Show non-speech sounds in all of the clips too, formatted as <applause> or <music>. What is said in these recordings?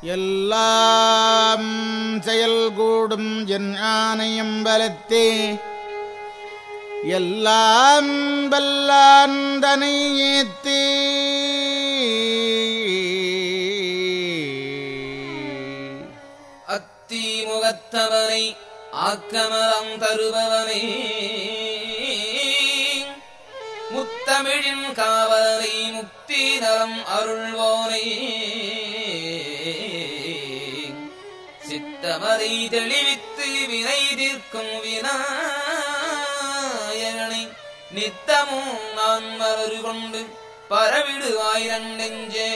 எல்லாம் செயல்கூடும் என் ஆணையம் பலத்தே எல்லாம் வல்லாந்தனை ஏத்தே. அத்தி முகத்தவனை ஆக்கமலம் தருபவனே. முத்தமிழின் காவலை முக்தி நலம் அருள்வோனே. சித்தமதை தெளிவித்து வினை தீர்க்கும் விநாயகனை நித்தமும் நான் மலரு கொண்டு பரவிடுவாயிரன் நெஞ்சே.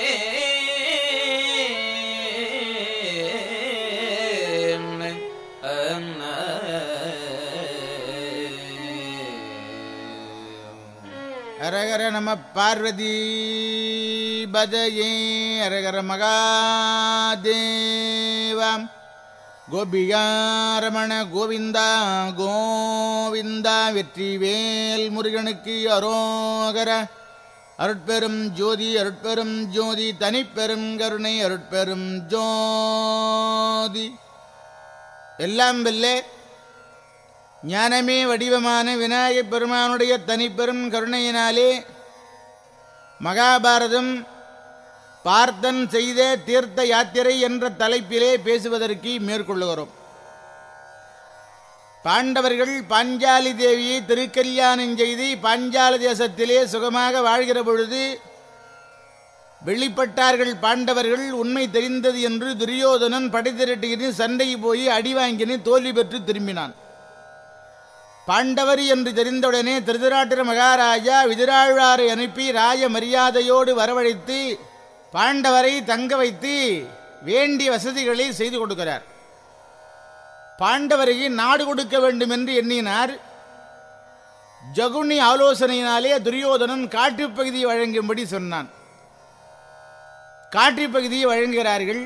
ஹரஹர நம பார்வதி பதயே ஹரஹர மகாதேவம். கோபியாரமண கோவிந்தா கோவிந்தா வெற்றிவேல் முருகனுக்கு அரோகர. அருட்பெரும் ஜோதி அருட்பெரும் ஜோதி தனிப்பெரும் கருணை அருட்பெரும் ஜோதி. எல்லாம் வெல்லே. ஞானமே வடிவமான விநாயகப் பெருமானுடைய தனிப்பெரும் கருணையினாலே மகாபாரதம் பார்த்தன் செய்த தீர்த்த யாத்திரை என்ற தலைப்பிலே பேசுவதற்கு மேற்கொள்ளுகிறோம். பாண்டவர்கள் பாஞ்சாலி தேவியை திருக்கல்யாணம் செய்து பாஞ்சால தேசத்திலே சுகமாக வாழ்கிற பொழுது வெளிப்பட்டார்கள் பாண்டவர்கள் உண்மை தெரிந்தது என்று துரியோதனன் படை திரட்டுகிறேன் சண்டைக்கு போய் அடி வாங்கினு தோல்வி பெற்று திரும்பினான். பாண்டவர் என்று தெரிந்தவுடனே திருதராட்டிர மகாராஜா விதிராழ்வாரை அனுப்பி ராஜ மரியாதையோடு வரவழைத்து பாண்டவரை தங்க வைத்து வேண்டிய வசதிகளை செய்து கொடுக்கிறார். பாண்டவருக்கு நாடு கொடுக்க வேண்டும் என்று எண்ணினார். ஜகுனி ஆலோசனையினாலே துரியோதனன் காட்டுப்பகுதியை வழங்கும்படி சொன்னான். காட்டுப்பகுதியை வழங்குகிறார்கள்.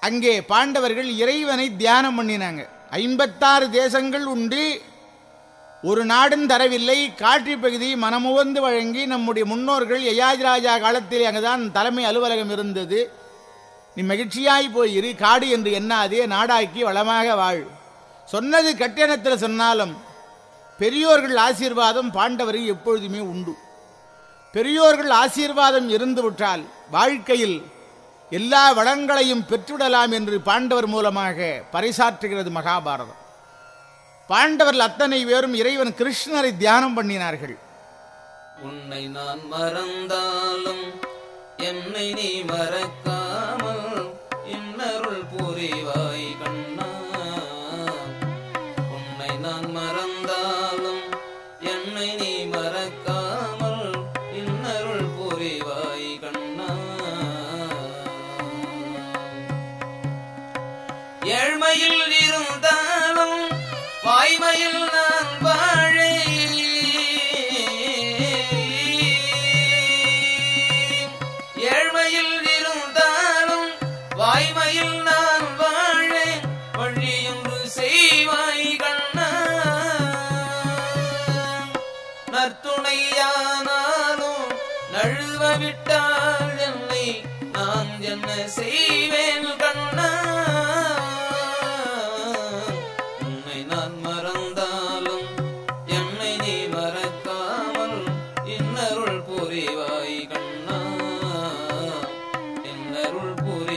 அங்கே பாண்டவர்கள் இறைவனை தியானம் பண்ணினாங்க. ஐம்பத்தாறு தேசங்கள் உண்டு. ஒரு நாடும் தரவில்லை. காட்சி பகுதி மனமுவந்து வழங்கி நம்முடைய முன்னோர்கள் யயாஜராஜா காலத்தில் அங்குதான் தலைமை அலுவலகம் இருந்தது. நீ மகிழ்ச்சியாய் போயிரு காடு என்று எண்ணாதே. நாடாக்கி வளமாக வாழ். சொன்னது கட்டணத்தில் சொன்னாலும் பெரியோர்கள் ஆசீர்வாதம் பாண்டவருக்கு எப்பொழுதுமே உண்டு. பெரியோர்கள் ஆசீர்வாதம் இருந்துவிட்டால் வாழ்க்கையில் எல்லா வளங்களையும் பெற்றுவிடலாம் என்று பாண்டவர் மூலமாக பறைசாற்றுகிறது மகாபாரதம். பாண்டவர்கள் அத்தனை பேரும் இறைவன் கிருஷ்ணரை தியானம் பண்ணினார்கள். உன்னை நான் மறந்தாலும் என்னை நீ மறக்காமல் இன்னருள்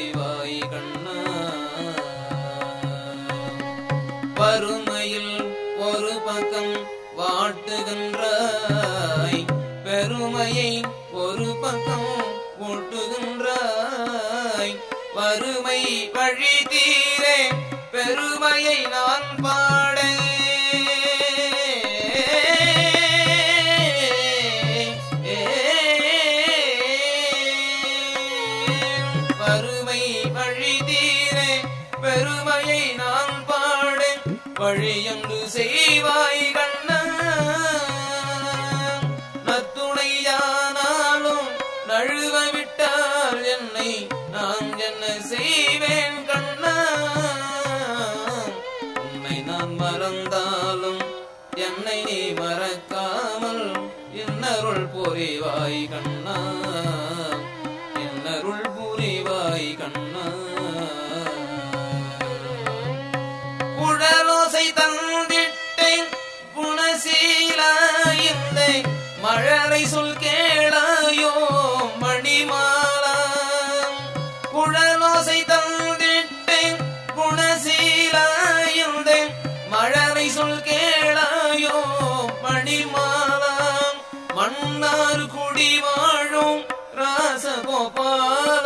மன்னார் குடி வாழும் ராசகோபாலம்.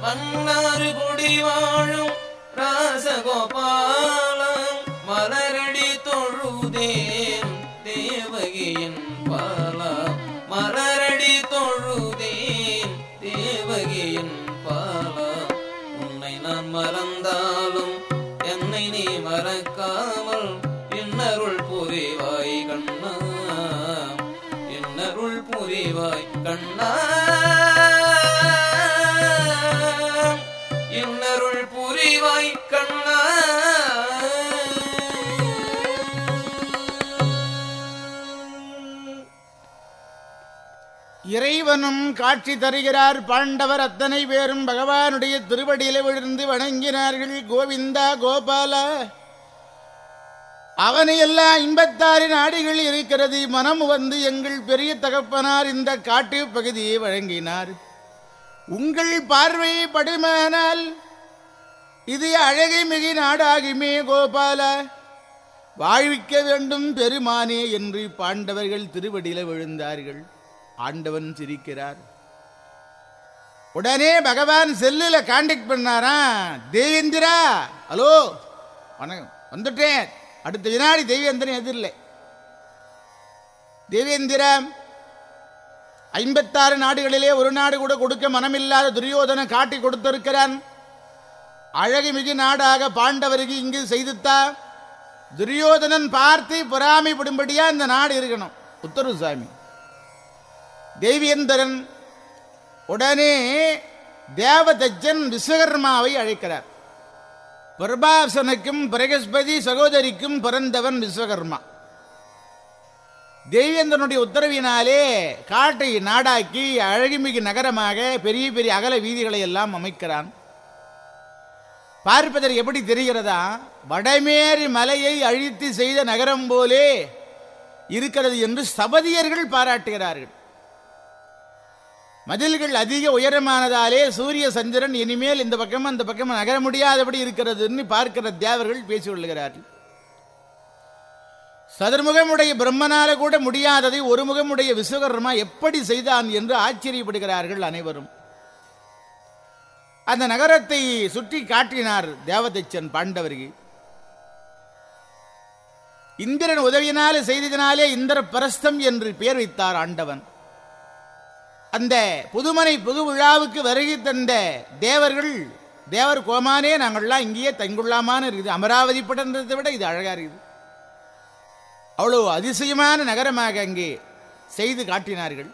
மன்னார் குடி வாழும் ராசகோபாலம். இன்னருள் புரிவாய் கண்ணா இறைவனும் காட்சி தருகிறார் பாண்டவர் அத்தனை பேரும் பகவானுடைய திருவடியில் விழுந்து வணங்கினார்கள். கோவிந்தா கோபாலா. அவனை எல்லாம் ஐம்பத்தாறு நாடுகள் இருக்கிறது. மனம் வந்து எங்கள் பெரிய தகப்பனார் இந்த காட்டு பகுதியை வழங்கினார். உங்கள் பார்வை படுமானால் இது அழகை மிகு நாடாகுமே கோபால. வாழ்விக்க வேண்டும் பெருமானே என்று பாண்டவர்கள் திருவடியில் விழுந்தார்கள். ஆண்டவன் சிரிக்கிறார். உடனே பகவான் செல்லில் கான்டாக்ட் பண்ணாரா? தேவேந்திரா ஹலோ வணக்கம் வந்துட்டேன். அடுத்த வினாடி தேவேந்திரன் எதிரில்லை தேவேந்திரா ஐம்பத்தாறு நாடுகளிலே ஒரு நாடு கூட கொடுக்க மனமில்லாத துரியோதனை காட்டி கொடுத்திருக்கிறான். அழகு மிகு நாடாக பாண்டவருக்கு இங்கு செய்துத்தா துரியோதனன் பார்த்து பொறாமைப்படும்படியா இந்த நாடு இருக்கணும். உத்தரவு சாமி. தேவியந்தரன் உடனே தேவதச்சன் விஸ்வகர்மாவை அழைக்கிறார். பிரபாசனுக்கும் பிரகஸ்பதி சகோதரிக்கும் பிறந்தவன் விஸ்வகர்மா. தேவேந்திரனுடைய உத்தரவினாலே காட்டை நாடாக்கி அழகுமிகு நகரமாக பெரிய பெரிய அகல வீதிகளை எல்லாம் அமைக்கிறான். பார்ப்பதற்கு எப்படி தெரிகிறதா? வடமேறி மலையை அழித்து செய்த நகரம் போலே இருக்கிறது என்று சபதியர்கள் பாராட்டுகிறார்கள். மதில்கள் அதிக உயரமானதாலே சூரிய சந்திரன் இனிமேல் இந்த பக்கம் அந்த பக்கம் நகர முடியாதபடி இருக்கிறதுன்னு பார்க்கிற தேவர்கள் பேசிக் கொள்கிறார்கள். சதுர்முகமுடைய பிரம்மனால கூட முடியாததை ஒரு முகமுடைய விஸ்வகர்மா எப்படி செய்தான் என்று ஆச்சரியப்படுகிறார்கள் அனைவரும். அந்த நகரத்தை சுற்றி காட்டினார் தேவதச்சன் பாண்டவருக்கு இந்திரன் உதவியினாலே செய்ததினாலே இந்திர பிரஸ்தம் என்று பெயர் வைத்தார் ஆண்டவன். அந்த புதுமனை புது விழாவுக்கு வருகை தந்த தேவர்கள் தேவர் கோமானே நாங்கள்லாம் இங்கேயே தங்குள்ளாமான்னு இருக்குது. அமராவதி படன்றதை விட இது அழகா இருக்குது. அவ்வளவு அதிசயமான நகரமாக அங்கே செய்து காட்டினார்கள்.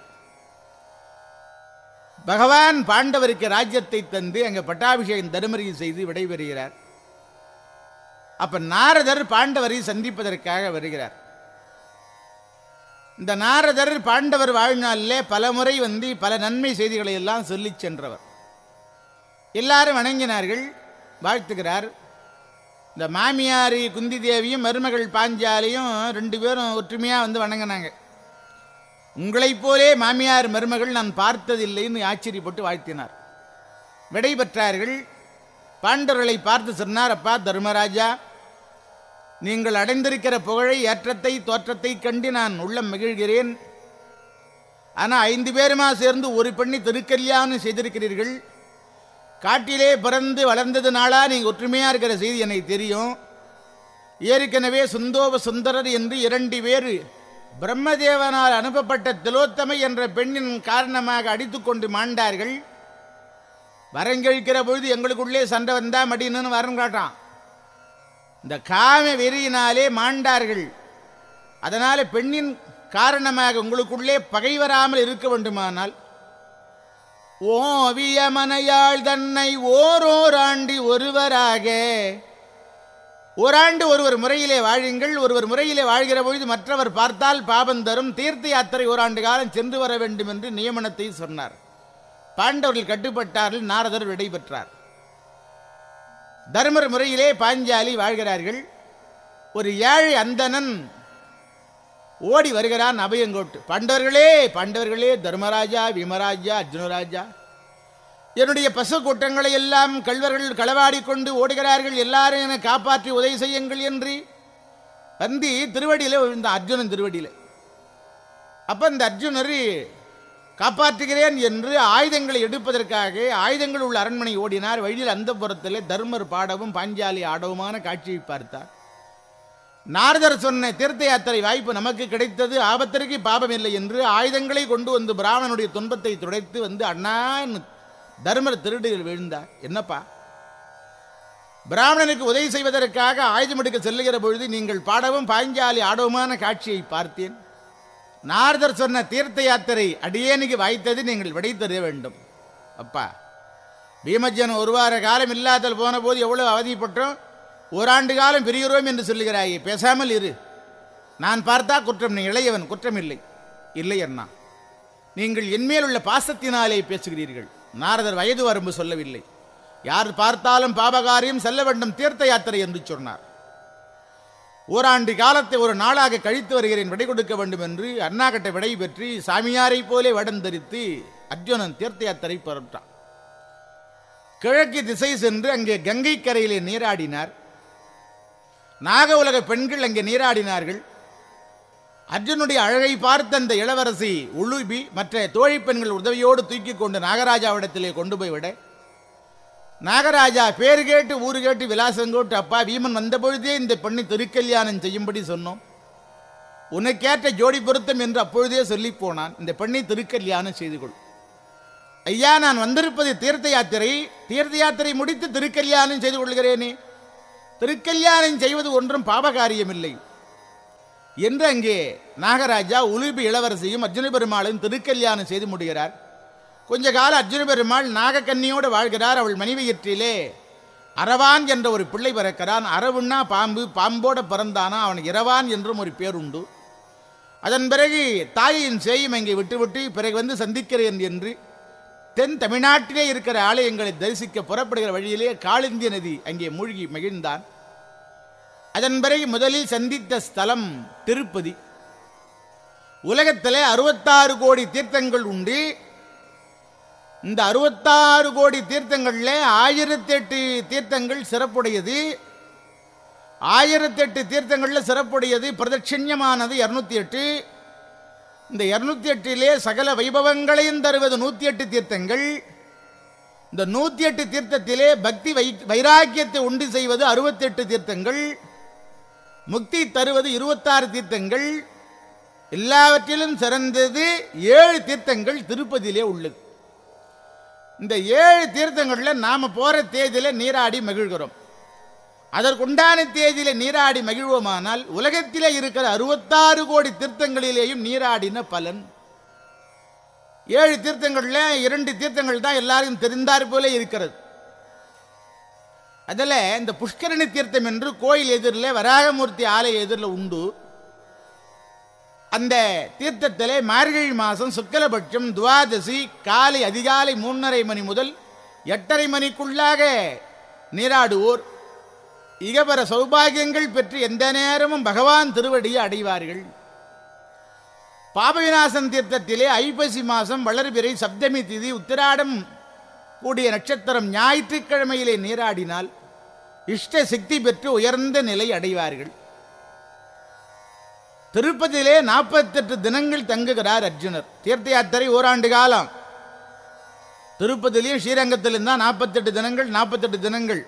பகவான் பாண்டவருக்கு ராஜ்யத்தை தந்து அங்கே பட்டாபிஷேகம் தருமரியும் செய்து விடைபெறுகிறார். அப்ப நாரதர் பாண்டவரை சந்திப்பதற்காக வருகிறார். இந்த நாரதர் பாண்டவர் வாழ்நாளிலே பல முறை வந்து பல நன்மை செய்திகளை எல்லாம் சொல்லி சென்றவர். எல்லாரும் வணங்கினார்கள் வாழ்த்துகிறார். இந்த மாமியாரி குந்தி தேவியும் மருமகள் பாஞ்சாலியும் ரெண்டு பேரும் ஒற்றுமையாக வந்து வணங்கினாங்க. உங்களைப் போலே மாமியார் மருமகள் நான் பார்த்ததில்லைன்னு ஆச்சரியப்பட்டு வாழ்த்தினார். விடை பெற்றார்கள் பாண்டவர்களை பார்த்து சொன்னார் அப்பா தர்மராஜா நீங்கள் அடைந்திருக்கிற புகழை ஏற்றத்தை தோற்றத்தை கண்டு நான் உள்ளம் மகிழ்கிறேன். ஆனால் ஐந்து பேருமா சேர்ந்து ஒரு பெண்ணை திருக்கல்யாணம் செய்திருக்கிறீர்கள்? காட்டிலே பிறந்து வளர்ந்ததுனாலா நீங்கள் ஒற்றுமையாக இருக்கிற செய்தி எனக்கு தெரியும். ஏற்கனவே சுந்தோப சுந்தரர் என்று இரண்டு பேர் பிரம்மதேவனால் அனுப்பப்பட்ட திலோத்தமை என்ற பெண்ணின் காரணமாக அடித்துக்கொண்டு மாண்டார்கள். வரங்கழிக்கிற பொழுது எங்களுக்குள்ளே சண்டை வந்தா மடின்னு வரம் காட்டான் இந்த காம வெறியினாலே மாண்டார்கள். அதனால் பெண்ணின் காரணமாக உங்களுக்குள்ளே பகை வராமல் இருக்க வேண்டுமானால் ஓவியமனையாள் தன்னை ஓரோராண்டி ஒருவராக. ஓராண்டு ஒருவர் முறையிலே வாழுங்கள் ஒருவர் முறையிலே வாழ்கிற பொழுது மற்றவர் பார்த்தால் பாபம் தரும். தீர்த்த யாத்திரை ஓராண்டு காலம் சென்று வர வேண்டும் என்று நியமனத்தை சொன்னார். பாண்டவர்கள் கட்டுப்பட்டார்கள் நாரதர் விடை பெற்றார். தர்மர் முறையிலே பாஞ்சாலி வாழ்கிறார்கள். ஒரு ஏழை அந்தணன் ஓடி வருகிறான் அபயங்கோட்டு. பாண்டவர்களே பாண்டவர்களே தர்மராஜா விமராஜா அர்ஜுனராஜா என்னுடைய பசு கூட்டங்களை எல்லாம் கல்வர்கள் களவாடி கொண்டு ஓடுகிறார்கள். எல்லாரும் என காப்பாற்றி உதவி செய்யுங்கள் என்று வந்தி திருவடியில் இந்த அர்ஜுனன் திருவடியில். அப்போ இந்த அர்ஜுனர் காப்பாற்றுகிறேன் என்று ஆயுதங்களை எடுப்பதற்காக ஆயுதங்கள் உள்ள அரண்மனை ஓடினார். வழியில் அந்த புறத்தில் தர்மர் பாடவும் பாஞ்சாலி ஆடவுமான காட்சியை பார்த்தார். நாரதர் சொன்ன தீர்த்த யாத்திரை வாய்ப்பு நமக்கு கிடைத்தது. ஆபத்திற்கு பாபம் இல்லை என்று ஆயுதங்களை கொண்டு வந்து பிராமணனுடைய துன்பத்தை துடைத்து வந்து அண்ணா தர்மர் திருடியில் விழுந்தார். என்னப்பா? பிராமணனுக்கு உதவி செய்வதற்காக ஆயுதம் எடுக்க செல்லுகிற பொழுது நீங்கள் பாடவும் பாஞ்சாலி ஆடவுமான காட்சியை பார்த்தேன். நாரதர் சொன்ன தீர்த்த யாத்திரை அடியேனுக்கு வாய்த்தது நீங்கள் விடை தர வேண்டும். அப்பா பீமஜன் ஒரு வார காலம் இல்லாதல் போன போது எவ்வளவு அவதிப்பட்டோம் ஓராண்டு காலம் பிரிகிறோம் என்று சொல்லுகிறாயே பேசாமல் இரு. நான் பார்த்தா குற்றம் நீ இளையவன் குற்றம் இல்லை இல்லை அண்ணா நீங்கள் என்மேல் உள்ள பாசத்தினாலே பேசுகிறீர்கள். நாரதர் வயது வரம்பு சொல்லவில்லை. யார் பார்த்தாலும் பாபகாரியம் செல்ல வேண்டும் தீர்த்த யாத்திரை என்று சொன்னார். ஓராண்டு காலத்தை ஒரு நாளாக கழித்து வருகிறேன் விடை கொடுக்க வேண்டும் என்று அண்ணாகட்ட விடை பெற்று சாமியாரைப் போலே வடம் தரித்து அர்ஜுனன் தீர்த்த யாத்திரை புறப்பட்டான். கிழக்கு திசை சென்று அங்கே கங்கை கரையிலே நீராடினார். நாக உலக பெண்கள் அங்கே நீராடினார்கள். அர்ஜுனுடைய அழகை பார்த்த அந்த இளவரசி உளுபி மற்ற தோழி பெண்கள் உதவியோடு தூக்கி கொண்டு நாகராஜாவிடத்திலே கொண்டு போய் விட. நாகராஜா பேரு கேட்டு ஊரு கேட்டு விலாசங்கோட்டு அப்பா வீமன் வந்தபொழுதே இந்த பெண்ணை திருக்கல்யாணம் செய்யும்படி சொன்னோம். உனக்கேற்ற ஜோடி பொருத்தம் என்று அப்பொழுதே சொல்லி போனான். இந்த பெண்ணை திருக்கல்யாணம் செய்து கொள். ஐயா நான் வந்திருப்பது தீர்த்த யாத்திரை. தீர்த்த யாத்திரை முடித்து திருக்கல்யாணம் செய்து கொள்கிறேனே. திருக்கல்யாணம் செய்வது ஒன்றும் பாபகாரியமில்லை. என்று அங்கே நாகராஜா உலுபி இளவரசியும் அர்ஜுன பெருமாளையும் திருக்கல்யாணம் செய்து முடிகிறார். கொஞ்ச காலம் அர்ஜுன பெருமாள் நாகக்கன்னியோடு வாழ்கிறார். அவள் மனைவியற்றிலே அரவான் என்ற ஒரு பிள்ளை பிறக்கிறான். அரவுன்னா பாம்பு பாம்போட பிறந்தானா அவன் இரவான் என்றும் ஒரு பேர் உண்டு. அதன் பிறகு தாயின் சேயும் அங்கே விட்டுவிட்டு பிறகு வந்து சந்திக்கிறேன் என்று தென் தமிழ்நாட்டிலே இருக்கிற ஆலயங்களை தரிசிக்க புறப்படுகிற வழியிலே காளிந்திய நதி அங்கே மூழ்கி மகிழ்ந்தான். அதன் பிறகு முதலில் சந்தித்த ஸ்தலம் திருப்பதி. உலகத்திலே அறுபத்தாறு கோடி தீர்த்தங்கள் உண்டு. இந்த அறுபத்தாறு கோடி தீர்த்தங்களில் ஆயிரத்தி எட்டு தீர்த்தங்கள் சிறப்புடையது. ஆயிரத்தி எட்டு தீர்த்தங்கள்ல சிறப்புடையது பிரதட்சிண்யமானது இருநூத்தி எட்டு. இந்த இருநூத்தி எட்டிலே சகல வைபவங்களையும் தருவது நூத்தி எட்டு தீர்த்தங்கள். இந்த நூத்தி எட்டு தீர்த்தத்திலே பக்தி வை வைராக்கியத்தை உண்டு செய்வது அறுபத்தி எட்டு தீர்த்தங்கள். முக்தி தருவது இருபத்தாறு தீர்த்தங்கள். எல்லாவற்றிலும் சிறந்தது ஏழு தீர்த்தங்கள் திருப்பதியிலே உள்ளது. இந்த ஏழு தீர்த்தங்களில் நாம போற தேதியில நீராடி மகிழ்கிறோம். அதற்குண்டான தேதியிலே நீராடி மகிழ்வோமானால் உலகத்திலே இருக்கிற அறுபத்தாறு கோடி தீர்த்தங்களிலேயும் நீராடின பலன். ஏழு தீர்த்தங்களில் இரண்டு தீர்த்தங்கள் தான் எல்லாருக்கும் தெரிந்தார் போல இருக்கிறது. அதில் இந்த புஷ்கரணி தீர்த்தம் என்று கோயில் எதிரில் வராகமூர்த்தி ஆலய எதிரில் உண்டு. அந்த தீர்த்தத்தில் மார்கழி மாதம் சுக்கலபட்சம் துவாதசி காலை அதிகாலை மூன்றரை மணி முதல் எட்டரை மணிக்குள்ளாக நீராடுவோர். இகபர சௌபாகியங்கள் பெற்று எந்த நேரமும் பகவான் திருவடியை அடைவார்கள். பாபவிநாசன் தீர்த்தத்திலே ஐப்பசி மாதம் வளர்பிறை சப்தமி திதி உத்திராடம் கூடிய நட்சத்திரம் ஞாயிற்றுக்கிழமையிலே நீராடினால் இஷ்ட சக்தி பெற்று உயர்ந்த நிலை அடைவார்கள். திருப்பதியிலே நாற்பத்தெட்டு தினங்கள் தங்குகிறார் அர்ஜுனர். தீர்த்த யாத்திரை ஓராண்டு காலம். திருப்பதியிலையும் ஸ்ரீரங்கத்திலும் தான் நாற்பத்தெட்டு தினங்கள் நாற்பத்தெட்டு தினங்கள்.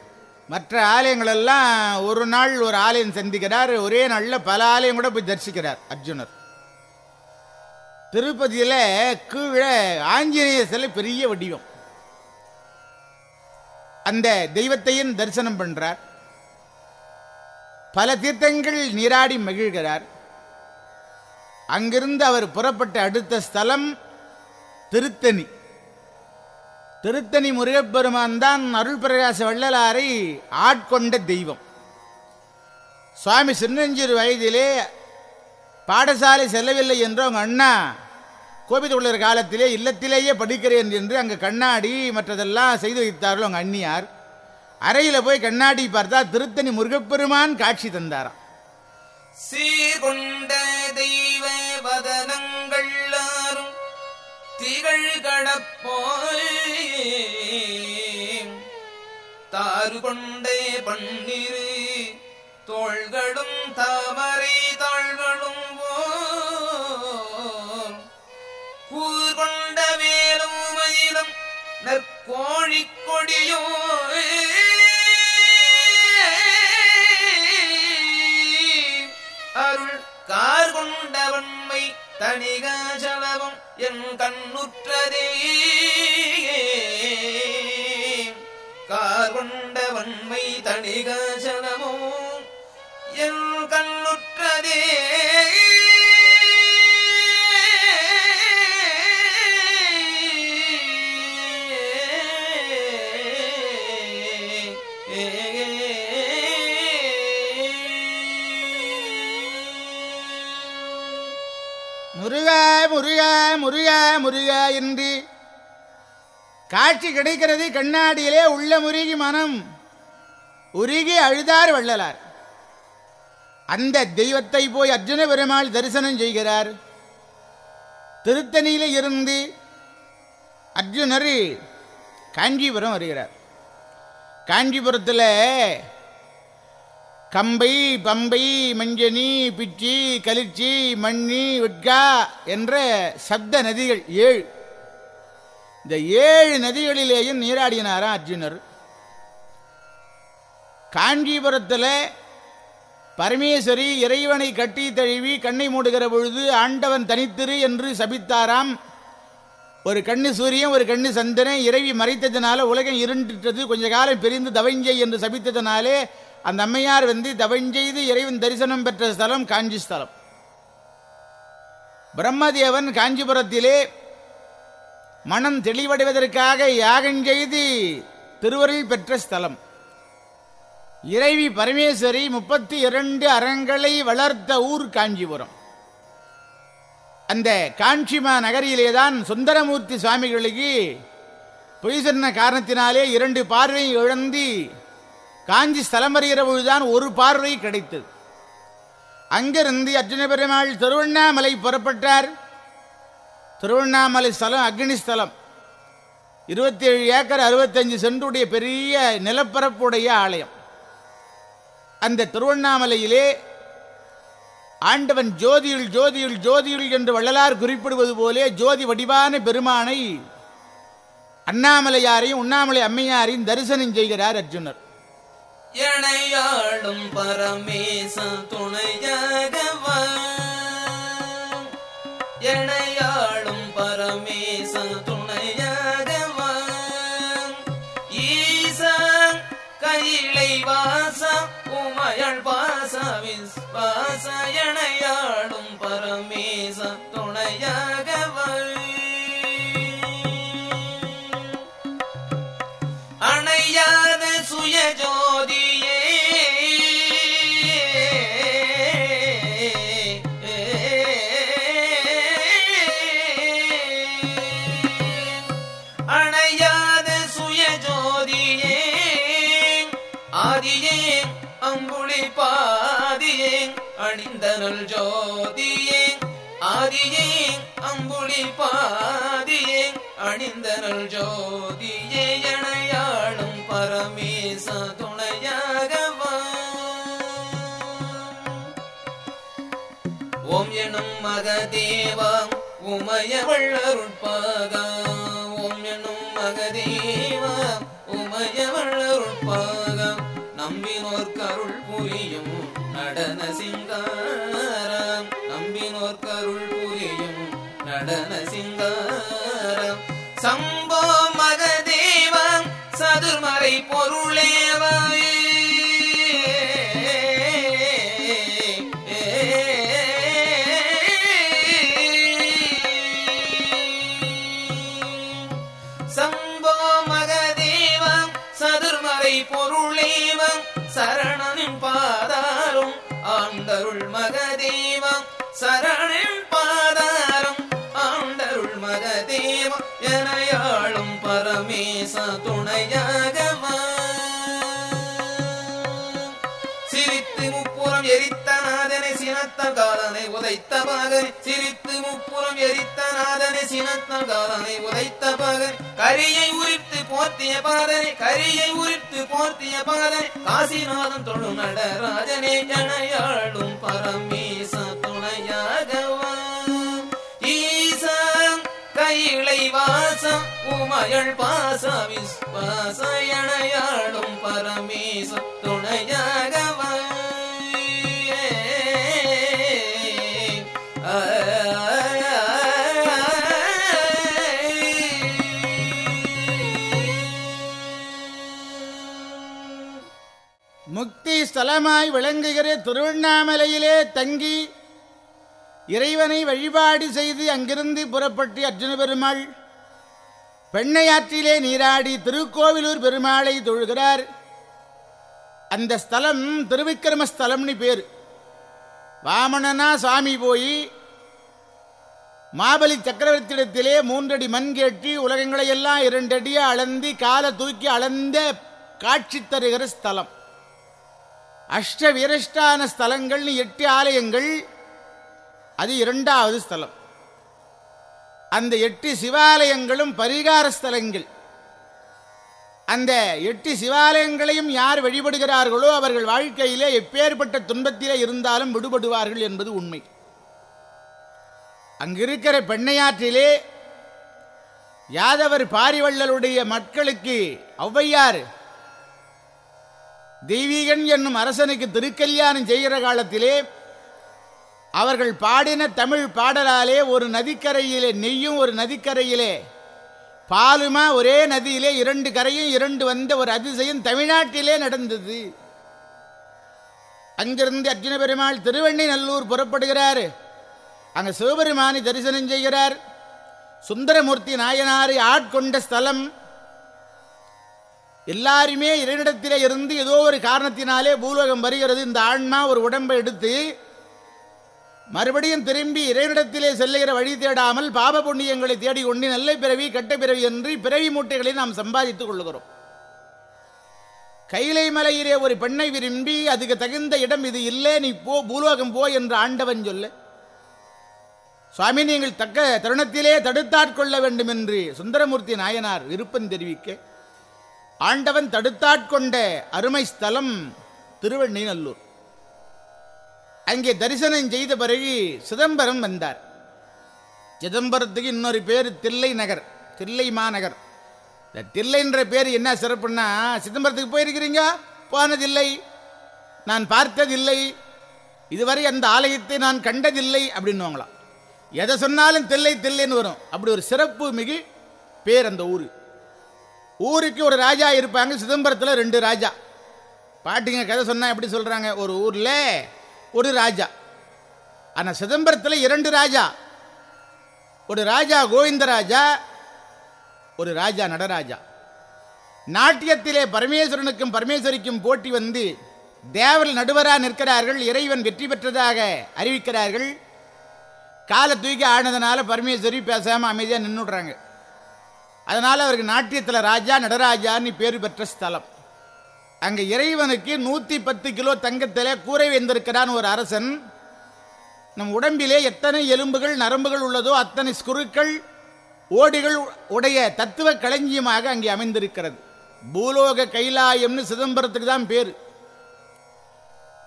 மற்ற ஆலயங்களெல்லாம் ஒரு நாள் ஒரு ஆலயம் சந்திக்கிறார் ஒரே நாளில் பல ஆலயம் கூட போய் தரிசிக்கிறார் அர்ஜுனர். திருப்பதியில் கீழே ஆஞ்சநேய சிலை பெரிய வடிவம். அந்த தெய்வத்தையும் தரிசனம் பண்ணுறார் பல தீர்த்தங்கள் நீராடி மகிழ்கிறார். அங்கிருந்து அவர் புறப்பட்ட அடுத்த ஸ்தலம் திருத்தணி. திருத்தணி முருகப்பெருமான் தான் அருள் பிரகாச வள்ளலாரை ஆட்கொண்ட தெய்வம். சுவாமி சின்னஞ்சிறு வயதிலே பாடசாலை செல்லவில்லை என்று அவங்க அண்ணா கோபித்துள்ளர் காலத்திலே இல்லத்திலேயே படிக்கிறேன் என்று அங்கே கண்ணாடி மற்றதெல்லாம் செய்து வைத்தார்கள் அவங்க அண்ணியார். அறையில் போய் கண்ணாடி பார்த்தா திருத்தணி முருகப்பெருமான் காட்சி தந்தாராம். சீர்கொண்ட தெய்வ திசைகள் கடப்போய் தாறு கொண்டே பன்னிரு தோள்களும் தாமரை தாள்களும் ஓர். கூர் கொண்ட வேலும் மயிலும் நற்கோழி கொடியோ அருள் கார் கொண்டவன்மை தணிகாஜலவும் என் கண்ணுற்றதே. கார்கொண்ட வன்மை தணிகாஜலமும் என் கண்ணுற்றதே. முருகா முருகா முருகா முருகா என்று காட்சி கிடைக்கிறது கண்ணாடியிலே உள்ள முருகி மனம். உருகி அழுதார் வள்ளலார். அந்த தெய்வத்தை போய் அர்ஜுன பெருமாள் தரிசனம் செய்கிறார். திருத்தணியில இருந்து அர்ஜுனர் காஞ்சிபுரம் வருகிறார். காஞ்சிபுரத்தில் கம்பை பம்பை மஞ்சனி பிச்சி கலிச்சி மண்ணி விட்கா என்ற சப்த நதிகள் ஏழு. இந்த ஏழு நதிகளிலேயும் நீராடினாராம் அர்ஜுனர்? காஞ்சிபுரத்தில் பரமேஸ்வரி இறைவனை கட்டி தழுவி கண்ணை மூடுகிற பொழுது ஆண்டவன் தனித்திரு என்று சபித்தாராம். ஒரு கண்ணு சூரியன் ஒரு கண்ணு சந்திரன் இறைவி மறைத்ததினால உலகம் இருண்டுட்டது கொஞ்ச காலம் பிரிந்து தவஞ்சை என்று சபித்ததினாலே அந்த அம்மையார் வந்து தவஞ்செய்து இறைவன் தரிசனம் பெற்ற ஸ்தலம் காஞ்சி ஸ்தலம். பிரம்மதேவன் காஞ்சிபுரத்திலே மனம் தெளிவடைவதற்காக யாகஞ்செய்து திருவருள் பெற்ற ஸ்தலம். இறைவி பரமேஸ்வரி முப்பத்தி இரண்டு அறங்களை வளர்த்த ஊர் காஞ்சிபுரம். அந்த காஞ்சிமா நகரிலேதான் சுந்தரமூர்த்தி சுவாமிகளுக்கு பொய் சொன்ன காரணத்தினாலே இரண்டு பார்வையை இழந்து காஞ்சி ஸ்தலம் வருகிற பொழுதுதான் ஒரு பார்வை கிடைத்தது. அங்கிருந்து அர்ஜுன பெருமாள் திருவண்ணாமலை புறப்பட்டார். திருவண்ணாமலை ஸ்தலம் அக்னி ஸ்தலம். இருபத்தி ஏழு ஏக்கர் அறுபத்தஞ்சு சென்றுடைய பெரிய நிலப்பரப்புடைய ஆலயம். அந்த திருவண்ணாமலையிலே ஆண்டவன் ஜோதியுள் ஜோதியுள் ஜோதியுள் என்று வள்ளலார் குறிப்பிடுவது போலே ஜோதி வடிவான பெருமானை அண்ணாமலையாரையும் உண்ணாமலை அம்மையாரையும் தரிசனம் செய்கிறார் அர்ஜுனர். எனையாளும் பரமேச துணையா? ஜோதியே எனையாளும் பரமேச துணையாகவா ஓம் எனும் மகதேவா உமையவள்ளருட்பாகா ஓம் எனும் மகதேவா உமையவள்ளருட்பாகா நம்பினோர் கருள் புரியும் நடன சிங்கா சினத்தம் காலனை உதைத்த பகன் சிரித்து முப்புறம் எரித்த நாதனை சினத்தம் காலனை உதைத்த பகன் கரியை உரித்து போர்த்திய பாதனை கரியை உரித்து போர்த்திய பாதனை. காசிநாதன் தொழு நடராஜனே ஜனையாளும் பரமேச துணையாகவா ஈசம் கையிலை வாசம் உமயள் பாச விஸ்வாசயணையாளும் பரமேச துணையாகவா ஸ்தலமாய் விளங்குகிற திருவண்ணாமலையிலே தங்கி இறைவனை வழிபாடு செய்து அங்கிருந்து புறப்பட்டு அர்ஜுன பெருமாள் பெண்ணையாற்றிலே நீராடி திருக்கோவிலூர் பெருமாளை தொழுகிறார். அந்த ஸ்தலம் திருவிக்கிரம ஸ்தலம்னு பேர். வாமணனா சாமி போய் மாபலி சக்கரவர்த்தியிடத்திலே மூன்றடி மண் கேட்டி உலகங்களை எல்லாம் அளந்து காலை தூக்கி அளந்த காட்சி தருகிற ஸ்தலம். அஷ்ட வீரஷ்டான ஸ்தலங்கள்னு எட்டு ஆலயங்கள் அது இரண்டாவது ஸ்தலம். அந்த எட்டு சிவாலயங்களும் பரிகார ஸ்தலங்கள். அந்த எட்டு சிவாலயங்களையும் யார் வழிபடுகிறார்களோ அவர்கள் வாழ்க்கையிலே எப்பேற்பட்ட துன்பத்திலே இருந்தாலும் விடுபடுவார்கள் என்பது உண்மை. அங்கிருக்கிற பெண்ணையாற்றிலே யாதவர் பாரிவள்ளலுடைய மக்களுக்கு ஔவையார் தெய்வீகன் என்னும் அரசனுக்கு திருக்கல்யாணம் செய்கிற காலத்திலே அவர்கள் பாடின தமிழ் பாடலாலே ஒரு நதிக்கரையிலே நெய்யும் ஒரு நதிக்கரையிலே பாலுமா ஒரே நதியிலே இரண்டு கரையும் இரண்டு வந்த ஒரு அதிசயம் தமிழ்நாட்டிலே நடந்தது. அங்கிருந்து அர்ஜுன பெருமாள் திருவெண்ணைநல்லூர் புறப்படுகிறார். அங்க சிவபெருமானை தரிசனம் செய்கிறார். சுந்தரமூர்த்தி நாயனாரை ஆட்கொண்ட ஸ்தலம் எல்லாருமே இறைநிடத்திலே இருந்து ஏதோ ஒரு காரணத்தினாலே பூலோகம் வருகிறது. இந்த ஆன்மா ஒரு உடம்பை எடுத்து மறுபடியும் திரும்பி இறைவனிடத்திலே செல்லுகிற வழி தேடாமல் பாப புண்ணியங்களை தேடிக்கொண்டு நல்ல பிறவி கெட்ட பிறவி என்று பிறவி மூட்டைகளை நாம் சம்பாதித்துக் கொள்கிறோம் கைலை மலையிலே ஒரு பெண்ணை விரும்பி அதுக்கு தகுந்த இடம் இது இல்லை நீ போ பூலோகம் போ என்று ஆண்டவன் சொல்ல. சுவாமி நீங்கள் தக்க தருணத்திலே தடுத்தாட்கொள்ள வேண்டும் என்று சுந்தரமூர்த்தி நாயனார் விருப்பம் தெரிவிக்க ஆண்டவன் தடுத்தாட்கொண்ட அருமை ஸ்தலம் திருவெண்ணைநல்லூர் அங்கே தரிசனம் செய்த பிறகு சிதம்பரம் வந்தார். சிதம்பரத்துக்கு இன்னொரு பேர் தில்லை நகர் தில்லை மாநகர். இந்த தில்லைன்ற பேர் என்ன சிறப்புன்னா சிதம்பரத்துக்கு போயிருக்கிறீங்க? போனதில்லை. நான் பார்த்ததில்லை. இதுவரை அந்த ஆலயத்தை நான் கண்டதில்லை அப்படின்னுவாங்களாம். எதை சொன்னாலும் தில்லை தில்லைன்னு வரும். அப்படி ஒரு சிறப்பு மிகு பேர் அந்த ஊர். ஊருக்கு ஒரு ராஜா இருப்பாங்க சிதம்பரத்தில் ரெண்டு ராஜா. பாட்டிங்க கதை சொன்னால் எப்படி சொல்கிறாங்க ஒரு ஊரில் ஒரு ராஜா. ஆனால் சிதம்பரத்தில் இரண்டு ராஜா. ஒரு ராஜா கோவிந்தராஜா ஒரு ராஜா நடராஜா. நாட்டியத்திலே பரமேஸ்வரனுக்கும் பரமேஸ்வரிக்கும் போட்டி வந்து தேவர் நடுவராக நிற்கிறார்கள் இறைவன் வெற்றி பெற்றதாக அறிவிக்கிறார்கள். காலை தூக்கி ஆனதுனால பரமேஸ்வரி பேசாமல் அமைதியாக நின்றுடுறாங்க அதனால் அவருக்கு நாட்டியத்தில் ராஜா நடராஜான்னு பேர் பெற்ற ஸ்தலம். அங்கே இறைவனுக்கு நூற்றி பத்து கிலோ தங்கத்தில் கூரை வைந்திருக்கிறான் ஒரு அரசன். நம் உடம்பிலே எத்தனை எலும்புகள் நரம்புகள் உள்ளதோ அத்தனை ஸ்குருக்கள் ஓடிகள் உடைய தத்துவ களஞ்சியமாக அங்கே அமைந்திருக்கிறது. பூலோக கைலாயம்னு சிதம்பரத்துக்கு தான் பேர்.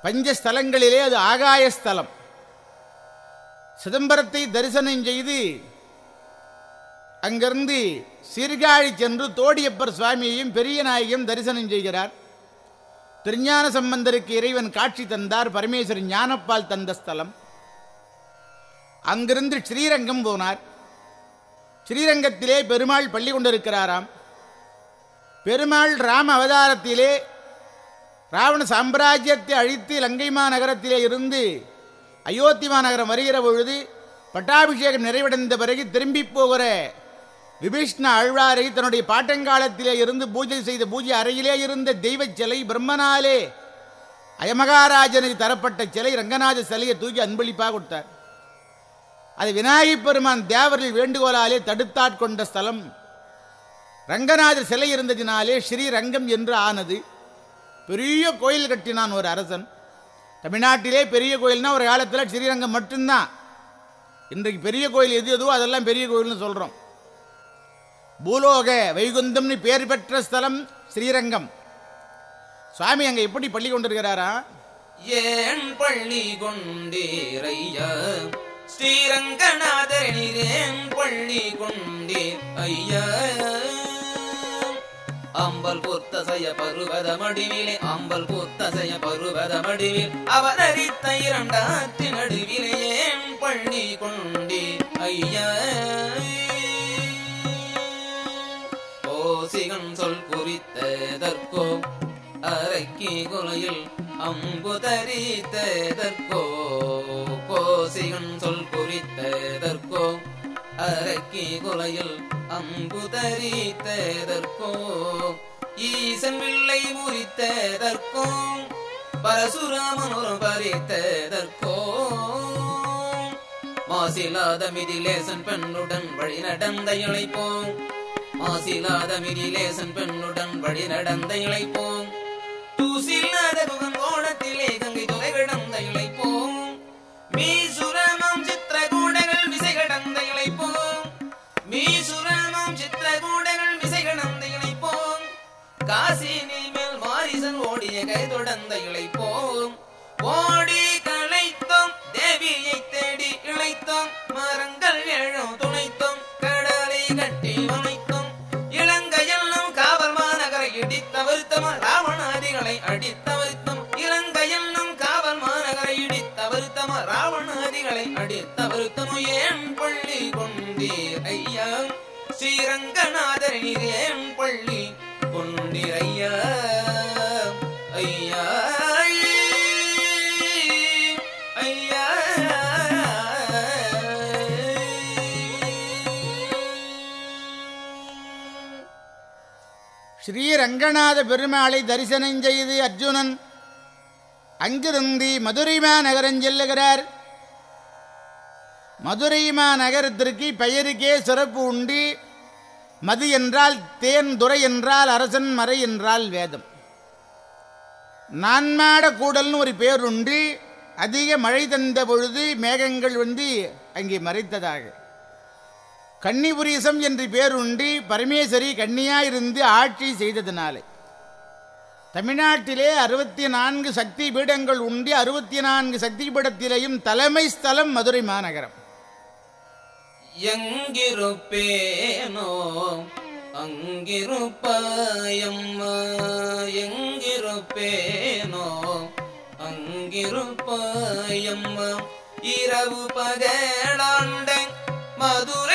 பஞ்சஸ்தலங்களிலே அது ஆகாய ஸ்தலம் சிதம்பரத்தை தரிசனம் செய்து அங்கிருந்து சீர்காழி சென்று தோடியப்பர் சுவாமியையும் பெரிய நாயகியும் தரிசனம் செய்கிறார். திருஞான சம்பந்தருக்கு இறைவன் காட்சி தந்தார். பரமேஸ்வரன் ஞானப்பால் தந்த ஸ்தலம். அங்கிருந்து ஸ்ரீரங்கம் போனார். ஸ்ரீரங்கத்திலே பெருமாள் பள்ளி கொண்டிருக்கிறாராம். பெருமாள் ராம அவதாரத்திலே ராவண சாம்ராஜ்யத்தை அழித்து லங்கை மாநகரத்திலே இருந்து அயோத்தி மாநகரம் வருகிற பொழுது பட்டாபிஷேகம் நிறைவடைந்த பிறகு திரும்பி போகிற விபீஷ்ண அழ்வாரை தன்னுடைய பாட்டங்காலத்திலே இருந்து பூஜை செய்த பூஜை அறையிலே இருந்த தெய்வச் சிலை பிரம்மனாலே அயமகாராஜனுக்கு தரப்பட்ட சிலை ரங்கநாத சிலையை தூக்கி அன்பளிப்பாக கொடுத்தார். அது விநாயகப் பெருமான் தேவர்கள் வேண்டுகோளாலே தடுத்தாட்கொண்ட ஸ்தலம். ரங்கநாதர் சிலை இருந்ததினாலே ஸ்ரீரங்கம் என்று ஆனது. பெரிய கோயில் கட்டினான் ஒரு அரசன். தமிழ்நாட்டிலே பெரிய கோயில்னா ஒரு காலத்தில் ஸ்ரீரங்கம் மட்டும்தான். இன்றைக்கு பெரிய கோயில் எது எதுவோ அதெல்லாம் பெரிய கோயில்னு சொல்கிறோம் பூலோக வைகுந்தம்னு பேர் பெற்ற ஸ்தலம் ஸ்ரீரங்கம். சுவாமி அங்கே எப்படி பள்ளி கொண்டிருக்கிறாரா? ஏன் பள்ளி கொண்டீரையா? ஸ்ரீரங்கநாதரின் பள்ளி கொண்டீர் ஐயா? அம்பல் புத்தசய பருவத மடிவிலே அம்பல் புத்தசய பருவத மடிவில் அவதரித்த இரண்டாற்று நடுவிலே ஏன் பள்ளி கொண்டீர் ஐயா? கோசிகன் சொல் குறித்ததற்கோ? அரைக்கி குலையில் அம்பு தரித்ததற்கோ? கோசிகன் சொல் குறித்ததற்கோ? அரைக்கி குலையில் அம்பு தரித்ததற்கோ? ஈசன் வில்லை முறித்ததற்கோ? பரசுராமனுரம் பறித்ததற்கோ? மாசில்லாத மிதிலேசன் பெண்ணுடன் வழி நடந்த இழைப்போம் ஆசிலாத மிரிலேசன் பெண்ணுடன் வழி நடந்த இழைப்போம் தூசில்லாத குகன் கோணத்திலே கங்கை துறை கிடந்த இழைப்போம் மீசுரமாம் அடித்தவருத்தம் ஏன் பள்ளி கொண்டீர் ஐயா? ஸ்ரீரங்கநாதர் நீர் ஏன் பள்ளி கொண்டீர் ஐயா? ஐயா ஸ்ரீரங்கநாத பெருமாளை தரிசனம் செய்து அர்ஜுனன் அங்கிருந்து மதுரைமா நகரம் செல்லுகிறார். மதுரைமா நகரத்திற்கு பெயருக்கே சிறப்பு உண்டு. மது என்றால் தேன் துறை என்றால் அரசன் மறை என்றால் வேதம். நான்மாட கூடல்னு ஒரு பேர் உண்டு அதிக மழை தந்த பொழுது மேகங்கள் வந்து அங்கே மறைத்ததாக. கன்னிபுரீசம் என்று பேர் உண்டு பரமேஸ்வரி கன்னியாயிருந்து ஆட்சி செய்ததினாலே. தமிழ்நாட்டிலே அறுபத்தி நான்கு சக்தி பீடங்கள் உண்டு. அறுபத்தி நான்கு சக்தி பீடத்திலேயும் தலைமை ஸ்தலம் மதுரை மாநகரம். எங்கிருப்பேனோ? அங்கிருப்பாயம்மா எங்கிருப்பேனோ? அங்கிருப்பாயம்மா இரவு பகலாண்ட மதுரை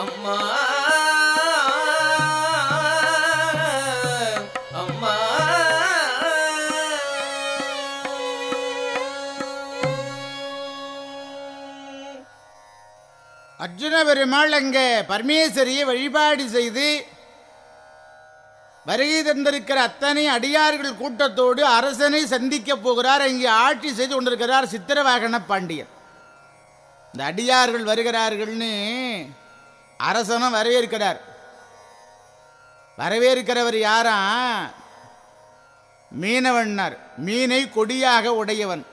அம்மா அர்ஜுன பெருமாள் அங்கே பரமேஸ்வரியை வழிபாடு செய்து வருகை தந்திருக்கிற அத்தனை அடியார்கள் கூட்டத்தோடு அரசனை சந்திக்க போகிறார். இங்கே ஆட்சி செய்து கொண்டிருக்கிறார் சித்திரவாகன பாண்டியன். இந்த அடியார்கள் வருகிறார்கள்னு அரசனும் வரவேற்கிறார். வரவேற்கிறவர் யாரா? மீனவண்ணார் மீனை கொடியாக உடையவன்.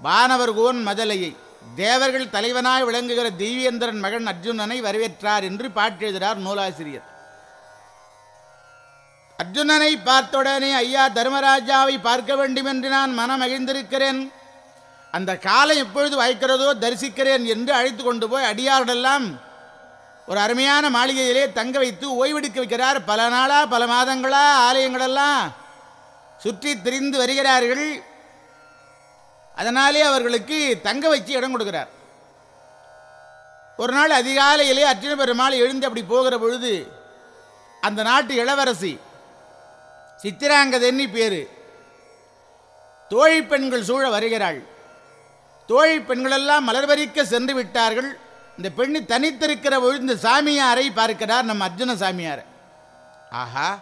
வானவர் கோன் மதலையை. தேவர்கள் தலைவனாய் விளங்குகிற தெய்வேந்திரன் மகன் அர்ஜுனனை வரவேற்றார் என்று பாட்டெழுகிறார் நூலாசிரியர். அர்ஜுனனை பார்த்தவுடனே ஐயா தர்மராஜாவை பார்க்க வேண்டும் என்று நான் மனம் மகிழ்ந்திருக்கிறேன் அந்த காலை எப்பொழுது வாய்க்கிறதோ தரிசிக்கிறேன் என்று அழைத்து கொண்டு போய் அடியார்களெல்லாம் ஒரு அருமையான மாளிகையிலே தங்க வைத்து ஓய்வெடுக்க வைக்கிறார். பல நாளா பல மாதங்களா ஆலயங்களெல்லாம் சுற்றி திரிந்து வருகிறார்கள். அதனாலே அவர்களுக்கு தங்க வச்சு இடம் கொடுக்கிறார். ஒரு நாள் அதிகாலையிலே அர்ஜுன பெருமாள் எழுந்து அப்படி போகிற பொழுது அந்த நாட்டு இளவரசி சித்திராங்கதென்னி பேரு தோழி பெண்கள் சூழ வருகிறாள். தோழி பெண்களெல்லாம் மலர்வரிக்க சென்று விட்டார்கள். இந்த பெண்ணு தனித்திருக்கிற இந்த சாமியாரை பார்க்கிறார் நம்ம அர்ஜுன சாமியார். ஆஹா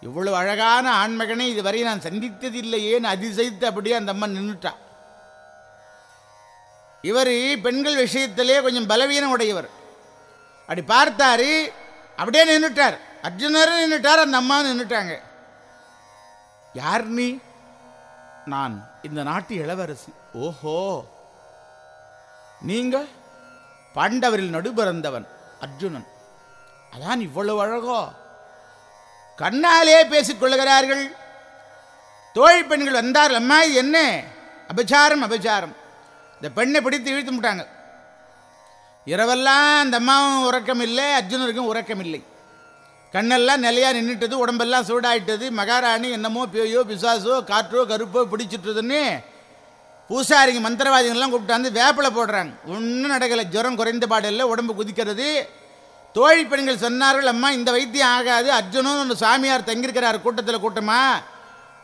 இவ்வளவு அழகான ஆண்மகனை இதுவரை நான் சந்தித்ததில்லையேன்னு அதிசயித்து அப்படியே அந்த அம்மா நின்றுட்டா இவர் பெண்கள் விஷயத்திலே கொஞ்சம் பலவீனம் உடையவர். அப்படி பார்த்தாரு அப்படியே நின்றுட்டார் அர்ஜுனரும் நின்றுட்டார் அந்த அம்மா நின்றுட்டாங்க யார் நீ? நான் இந்த நாட்டு இளவரசி. ஓஹோ. நீங்க? பாண்டவரில் நடுபிறந்தவன் அர்ஜுனன். அதான் இவ்வளவு அழகோ. கண்ணாலே பேசிக் கொள்கிறார்கள் தோழி பெண்கள் வந்தார்கள் அம்மா இது என்ன? அபச்சாரம் அபச்சாரம். இந்த பெண்ணை பிடித்து இழுத்து விட்டாங்க. இரவெல்லாம் அந்த அம்மாவும் உறக்கம் இல்லை அர்ஜுனருக்கும் உறக்கம் இல்லை. கண்ணெல்லாம் நிலையாக நின்றுட்டது உடம்பெல்லாம் சூடாயிட்டது மகாராணி என்னமோ பேயோ பிசாசோ காற்றோ கருப்போ பிடிச்சிட்டுதுன்னு பூசாரிங்க மந்திரவாதிகள்லாம் கூப்பிட்டாந்து வேப்பிலை போடுறாங்க. ஒன்றும் நடக்கலை. ஜுரம் குறைந்த பாடலில் உடம்பு குதிக்கிறது. தோழி பெண்கள் சொன்னார்கள் அம்மா இந்த வைத்தியம் ஆகாது. அர்ஜுனும் ஒன்று சாமியார் தங்கியிருக்கிறார். கூட்டத்தில் கூட்டமாக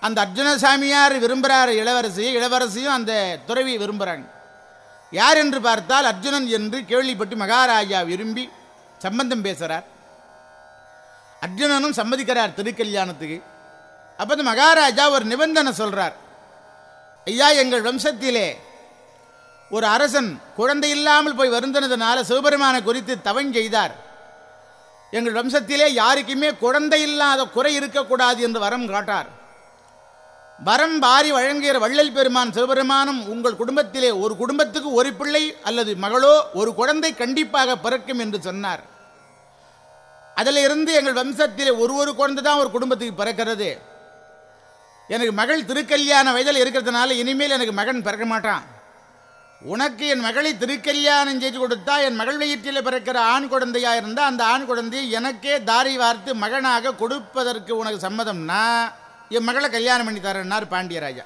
அந்த அர்ஜுன சாமியார் விரும்புகிறார் இளவரசி. இளவரசியும் அந்த துறவி விரும்புகிறாங்க யார் என்று பார்த்தால் அர்ஜுனன் என்று கேள்விப்பட்டு மகாராஜா விரும்பி சம்பந்தம் பேசுகிறார் அர்ஜுனனும் சம்மதிக்கிறார் திருக்கல்யாணத்துக்கு. அப்போ இந்த மகாராஜா ஒரு நிபந்தனை சொல்கிறார் ஐயா எங்கள் வம்சத்திலே ஒரு அரசன் குழந்தை இல்லாமல் போய் வருந்தினதுனால சிவபெருமானை குறித்து தவஞ்செய்தார் எங்கள் வம்சத்திலே யாருக்குமே குழந்தை இல்லாத குறை இருக்கக்கூடாது என்று வரம் காட்டார். வரம் பாரி வழங்குகிற வள்ளல் பெருமான் சிவபெருமானும் உங்கள் குடும்பத்திலே ஒரு குடும்பத்துக்கு ஒரு பிள்ளை அல்லது மகளோ ஒரு குழந்தை கண்டிப்பாக பிறக்கும் என்று சொன்னார். அதில் இருந்து எங்கள் வம்சத்திலே ஒரு ஒரு குழந்தை தான் ஒரு குடும்பத்துக்கு பிறக்கிறது. எனக்கு மகள் திருக்கல்யாண வயதில் இருக்கிறதுனால இனிமேல் எனக்கு மகன் பிறக்க மாட்டான். உனக்கு என் மகளை திருக்கல்யாணம் செய்து கொடுத்தா என் மகள் வயிற்றில் பிறக்கிற ஆண் குழந்தையாக இருந்தால் அந்த ஆண் குழந்தையை எனக்கே தாரி வார்த்து மகனாக கொடுப்பதற்கு உனக்கு சம்மதம்னா என் மகளை கல்யாணம் பண்ணி தரேன்னார் பாண்டியராஜா.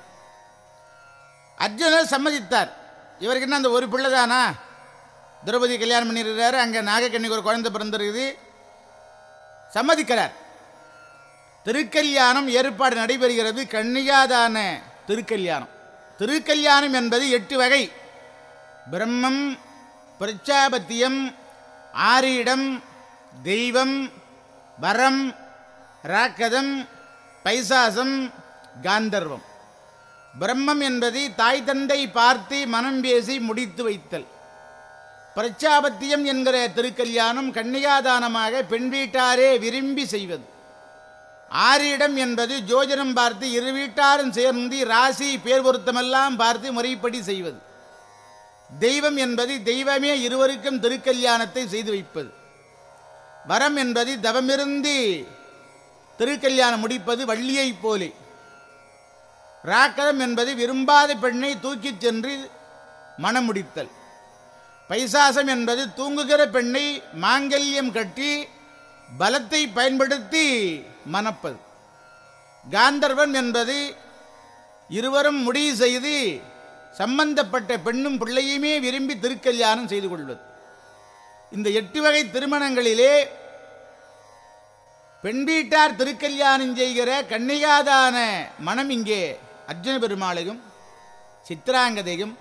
அர்ஜுனர் சம்மதித்தார். இவருக்கு என்ன அந்த ஒரு பிள்ளை தானா? திரௌபதி கல்யாணம் பண்ணியிருக்கிறாரு அங்கே நாகக்கண்ணிக்கு ஒரு குழந்தை பிறந்திருக்குது. சம்மதிக்கிறார். திருக்கல்யாணம் ஏற்பாடு நடைபெறுகிறது கன்னியாதான திருக்கல்யாணம். திருக்கல்யாணம் என்பது எட்டு வகை. பிரம்மம் பிரச்சாபத்தியம் ஆரியிடம் தெய்வம் வரம் ராக்கதம் பைசாசம் காந்தர்வம். பிரம்மம் என்பது தாய் தந்தை பார்த்து மனம் பேசி முடித்து வைத்தல். பிரச்சாபத்தியம் என்கிற திருக்கல்யாணம் கன்னியாதானமாக பெண் வீட்டாரே விரும்பி செய்வது. ஆரிடம் என்பது ஜோதிடம் பார்த்து இரு வீட்டாரும் சேர்ந்து ராசி பேர் பொருத்தமெல்லாம் பார்த்து முறைப்படி செய்வது. தெய்வம் என்பது தெய்வமே இருவருக்கும் திருக்கல்யாணத்தை செய்து வைப்பது. வரம் என்பது தவமிருந்து திருக்கல்யாணம் முடிப்பது வள்ளியைப் போலே. ராக்கரம் என்பது விரும்பாத பெண்ணை தூக்கிச் சென்று மனம் முடித்தல். பைசாசம் என்பது தூங்குகிற பெண்ணை மாங்கல்யம் கட்டி பலத்தை பயன்படுத்தி மணப்பது. காந்தர்வன் என்பது இருவரும் முடிவு செய்து சம்பந்தப்பட்ட பெண்ணும் பிள்ளையுமே விரும்பி திருக்கல்யாணம் செய்து கொள்வது. இந்த எட்டு வகை திருமணங்களிலே பெண் வீட்டார் திருக்கல்யாணம் செய்கிற கன்னிகாதான மனம் இங்கே அர்ஜுன பெருமாளையும் சித்திராங்கதையும்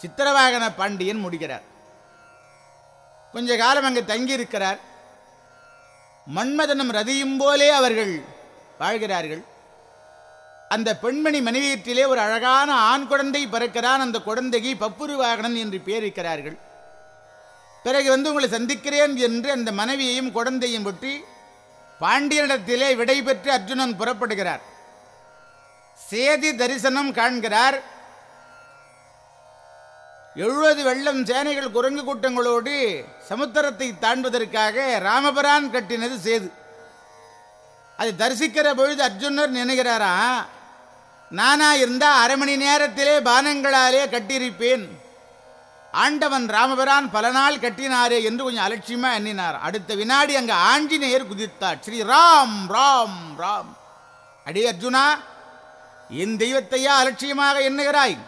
சித்திரவாகன பாண்டியன் முடிகிறார். கொஞ்ச காலம் அங்கே தங்கியிருக்கிறார். மன்மதனும் ரதியும் போலே அவர்கள் வாழ்கிறார்கள். அந்த பெண்மணி மனைவியற்றிலே ஒரு அழகான ஆண் குழந்தை பிறக்கிறான். அந்த குழந்தைக்கு பப்புரு வாகனன் என்று பேரிக்கிறார்கள் பிறகு வந்து உங்களை சந்திக்கிறேன் என்று அந்த மனைவியையும் குழந்தையும் விட்டு பாண்டியனிடத்திலே விடை பெற்று அர்ஜுனன் புறப்படுகிறார். சேதி தரிசனம் காண்கிறார். எழுபது வெள்ளம் சேனைகள் குரங்கு கூட்டங்களோடு சமுத்திரத்தை தாண்டுவதற்காக ராமபிரான் கட்டினது சேது. அதை தரிசிக்கிற பொழுது அர்ஜுனர் நினைகிறாரா நானா இருந்தா அரை மணி நேரத்திலே பானங்களாலே கட்டியிருப்பேன். ஆண்டவன் ராமபிரான் பல நாள் கட்டினாரே என்று கொஞ்சம் அலட்சியமா எண்ணினார். அடுத்த வினாடி அங்கே ஆஞ்சநேயர் குதித்தார். ஸ்ரீ ராம் ராம் ராம். அடே அர்ஜுனா என் தெய்வத்தையா அலட்சியமாக எண்ணுகிறாய்?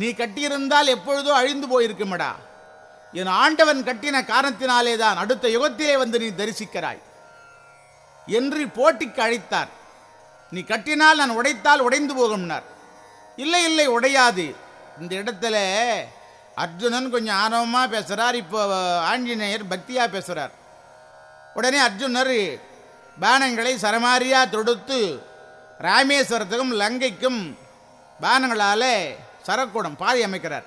நீ கட்டியிருந்தால் எப்பொழுதோ அழிந்து போயிருக்குமடா. என் ஆண்டவன் கட்டின காரணத்தினாலே தான் அடுத்த யுகத்திலே வந்து நீ தரிசிக்கிறாய். என்று போட்டிக்கு அழைத்தார். நீ கட்டினால் நான் உடைத்தால் உடைந்து போகும்னார். இல்லை இல்லை உடையாது. இந்த இடத்துல அர்ஜுனன் கொஞ்சம் ஆர்வமாக பேசுகிறார் இப்போ ஆஞ்சநேயர் பக்தியாக பேசுகிறார் உடனே அர்ஜுனர் பானங்களை சரமாரியாக தொடுத்து ராமேஸ்வரத்துக்கும் லங்கைக்கும் பானங்களால் சரக்கூடம் பாதை அமைக்கிறார்.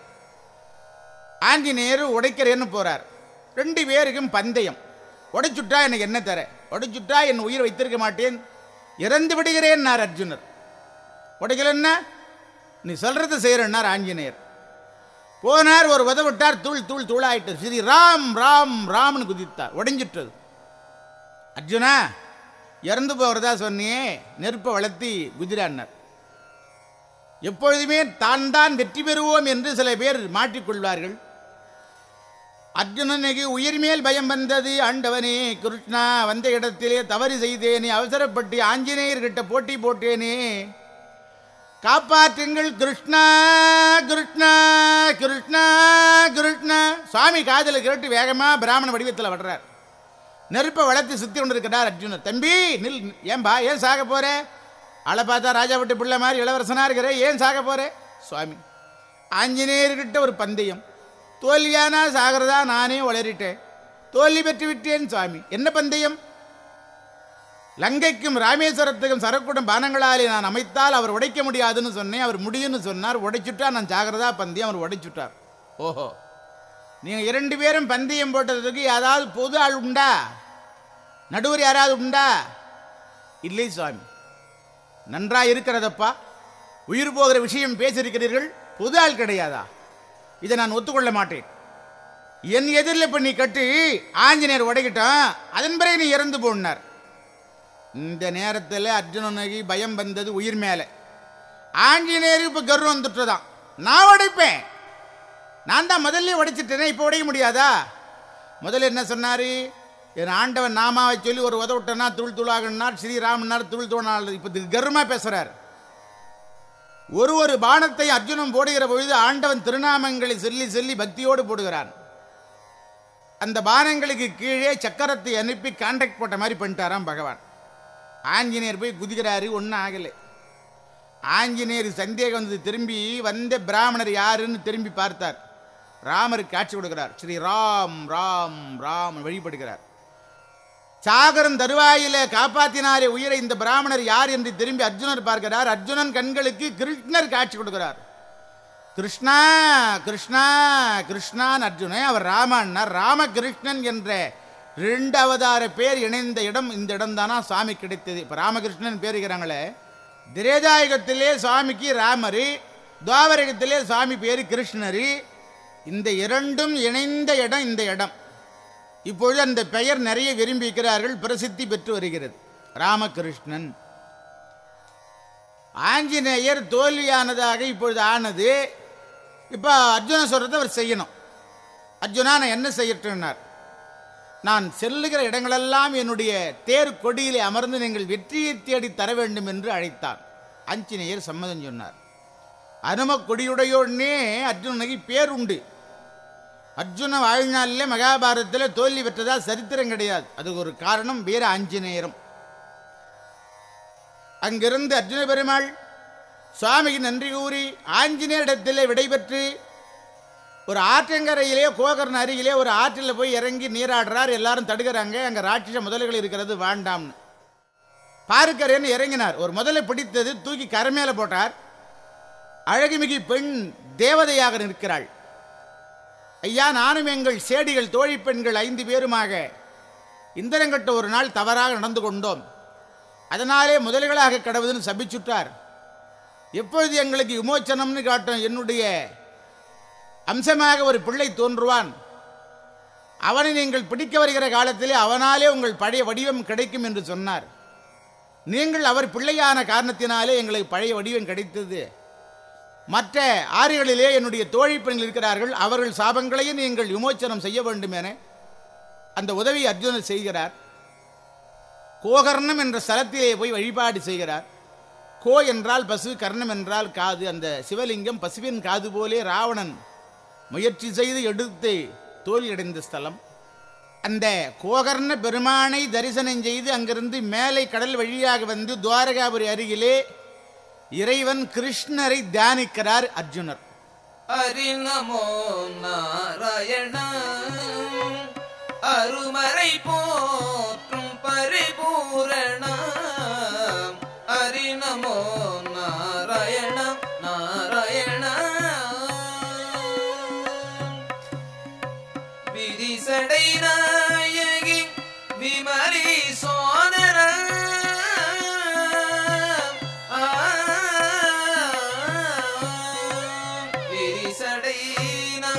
ஆஞ்சநேயர் உடைக்கிறேன்னு போகிறார் ரெண்டு பேருக்கும் பந்தயம். உடைச்சுட்டா எனக்கு என்ன தர? உடைச்சுட்டா என் உயிர் வைத்திருக்க மாட்டேன். இறந்து விடுகிறேன்னார் அர்ஜுனர். உடைக்கலன்னா? நீ சொல்றது செய்கிறன்னார் ஆஞ்சநேயர். போனார் ஒரு உதவிட்டார் தூள் தூள் தூளாயிட்டு ஸ்ரீ ராம் ராம் ராம்னு குதித்தார். உடைஞ்சிட்டது. அர்ஜுனா இறந்து போகிறதா சொன்னியே நெருப்பை வளர்த்தி குதிரான்னார். எப்பொழுதுமே தான் தான் வெற்றி பெறுவோம் என்று சில பேர் மாற்றிக்கொள்வார்கள். அர்ஜுனனுக்கு உயிர் மேல் பயம் வந்தது. ஆண்டவனே கிருஷ்ணா வந்த இடத்திலே தவறு செய்தேனே அவசரப்பட்டு ஆஞ்சநேயர்கிட்ட போட்டி போட்டேனே. காப்பாற்றுங்கள் கிருஷ்ணா கிருஷ்ணா கிருஷ்ணா கிருஷ்ணா. சுவாமி காதலை கேட்டு வேகமா பிராமண வடிவத்தில் வர்றார். நெருப்பை வளர்த்து சுத்தி கொண்டிருக்கிறார் அர்ஜுனன். தம்பி நில் ஏன்பா ஏன் சாக போற? ஆளை பார்த்தா ராஜா விட்டு பிள்ளை மாதிரி இளவரசனாக இருக்கிற ஏன் சாக போகிறேன் சுவாமி ஆஞ்சநேயர்கிட்ட ஒரு பந்தயம். தோல்வியானா சாகிறதா நானே வளரிட்டேன் தோல்வி பெற்று விட்டேன் சுவாமி. என்ன பந்தயம்? லங்கைக்கும் ராமேஸ்வரத்துக்கும் சரக்குடும் பானங்களாலே நான் அமைத்தால் அவர் உடைக்க முடியாதுன்னு சொன்னேன். அவர் முடியும்னு சொன்னார். உடைச்சுட்டா நான் ஜாகிரதா பந்தயம். அவர் உடைச்சுட்டார். ஓஹோ. நீங்கள் இரண்டு பேரும் பந்தயம் போட்டதுக்கு ஏதாவது பொது ஆள் உண்டா? நடுவர் யாராவது உண்டா? இல்லை சுவாமி. நன்றா இருக்கிறதப்பா உயிர் போகிற விஷயம் பேசியிருக்கிறீர்கள் பொது ஆள் கிடையாதா? இதை நான் ஒத்துக்கொள்ள மாட்டேன். என் எதிரில் இப்போ நீ கட்டி ஆஞ்சநேயர் உடைக்கிட்டான் அதன் பிறகு நீ இறந்து போனார். இந்த நேரத்தில் அர்ஜுனனுக்கு பயம் வந்தது உயிர் மேலே. ஆஞ்சநேயர் இப்போ கர்வம் வந்துட்டுதான் நான் உடைப்பேன். நான் தான் முதல்ல உடைச்சிட்டேனே இப்போ உடைக்க முடியாதா? முதல்ல என்ன சொன்னார்? என் ஆண்டவன் நாமாவை சொல்லி ஒரு உதவிட்டனா துள் துளாகனார் ஸ்ரீராமனார் துள் தோணார் இப்போ கர்வமாக பேசுகிறார் ஒரு ஒரு பானத்தை அர்ஜுனன் போடுகிற பொழுது ஆண்டவன் திருநாமங்களை சொல்லி சொல்லி பக்தியோடு போடுகிறான். அந்த பானங்களுக்கு கீழே சக்கரத்தை அனுப்பி கான்டாக்ட் போட்ட மாதிரி பண்ணிட்டாராம் பகவான். ஆஞ்சநேயர் போய் குதிக்கிறாரு ஒன்றும் ஆகலை. ஆஞ்சநேயர் சந்தேகம் வந்து திரும்பி வந்த பிராமணர் யாருன்னு திரும்பி பார்த்தார். ராமருக்கு காட்சி கொடுக்கிறார். ஸ்ரீ ராம் ராம் ராம் வழிபடுகிறார். சாகரன் தருவாயில காப்பாத்தினாரே உயிரை இந்த பிராமணர் யார் என்று திரும்பி அர்ஜுனர் பார்க்கிறார். அர்ஜுனன் கண்களுக்கு கிருஷ்ணர் காட்சி கொடுக்கிறார். கிருஷ்ணா கிருஷ்ணா கிருஷ்ணான் அர்ஜுனே அவர் ராமன்னா ராமகிருஷ்ணன் என்ற ரெண்டு அவதார பேர் இணைந்த இடம் இந்த இடம் தானா சுவாமி கிடைத்தது. இப்போ ராமகிருஷ்ணன் பேர் இருக்கிறாங்களே திரேதாயுகத்திலே சுவாமிக்கு ராமரு துவாபரகத்திலே சுவாமி பேர் கிருஷ்ணர். இந்த இரண்டும் இணைந்த இடம் இந்த இடம். இப்பொழுது அந்த பெயர் நிறைய விரும்பிக்கிறார்கள் பிரசித்தி பெற்று வருகிறது. ராமகிருஷ்ணன். ஆஞ்சநேயர் தோல்வியானதாக இப்பொழுது ஆனது இப்போ அர்ஜுன சொல்கிறத அவர் செய்யணும். அர்ஜுனா நான் என்ன செய்யட்டும்னார்? நான் செல்லுகிற இடங்களெல்லாம் என்னுடைய தேர் கொடியிலே அமர்ந்து நீங்கள் வெற்றியை தேடி தர வேண்டும் என்று அழைத்தார். ஆஞ்சநேயர் சம்மதம் சொன்னார். அனும கொடியுடையோடனே அர்ஜுனனுக்கு பேர் உண்டு. அர்ஜுன வாழ்நாளில் மகாபாரதத்தில் தோல்வி பெற்றதா சரித்திரம் கிடையாது. அதுக்கு ஒரு காரணம் வீர ஆஞ்சநேயரம். அங்கிருந்து அர்ஜுன பெருமாள் சுவாமிக்கு நன்றி கூறி ஆஞ்சநேயரிடத்தில் விடைபெற்று ஒரு ஆற்றங்கரையிலே கோகர்ண அருகிலே ஒரு ஆற்றில் போய் இறங்கி நீராடுறார். எல்லாரும் தடுக்கிறாங்க. அங்கே ராட்சச முதல்கள் இருக்கிறது வேண்டாம்னு. பாருக்கரேன்னு இறங்கினார். ஒரு முதலை பிடித்தது தூக்கி கரமேல போட்டார். அழகுமிகு பெண் தேவதையாக நிற்கிறாள். ஐயா நானும் எங்கள் சேடிகள் தோழி பெண்கள் ஐந்து பேருமாக இந்திரங்கட்ட ஒரு நாள் தவறாக நடந்து கொண்டோம். அதனாலே முதல்களாக கடவுதுன்னு சபிச்சுட்டார். எப்பொழுது எங்களுக்கு விமோச்சனம்னு காட்டும் என்னுடைய அம்சமாக ஒரு பிள்ளை தோன்றுவான். அவனை நீங்கள் பிடிக்க வருகிற காலத்திலே அவனாலே உங்கள் பழைய வடிவம் கிடைக்கும் என்று சொன்னார். நீங்கள் அவர் பிள்ளையான காரணத்தினாலே எங்களுக்கு பழைய வடிவம் கிடைத்தது. மற்ற ஆறுகளிலே என்னுடைய தோழி பெண்கள் இருக்கிறார்கள் அவர்கள் சாபங்களையும் நீங்கள் விமோச்சனம் செய்ய வேண்டும் என அந்த உதவி அர்ஜுனர் செய்கிறார். கோகர்ணம் என்ற ஸ்தலத்திலே போய் வழிபாடு செய்கிறார். கோ என்றால் பசு கர்ணம் என்றால் காது. அந்த சிவலிங்கம் பசுவின் காது போலே ராவணன் முயற்சி செய்து எடுத்து தோல்வியடைந்த ஸ்தலம். அந்த கோகர்ண பெருமானை தரிசனம் செய்து அங்கிருந்து மேலை கடல் வழியாக வந்து துவாரகாபுரி அருகிலே இறைவன் கிருஷ்ணரை தியானிக்கிறார் அர்ஜுனர். ஹரி நமோ நாராயண அருமறை போற்றும் பரிபூரண ஹரி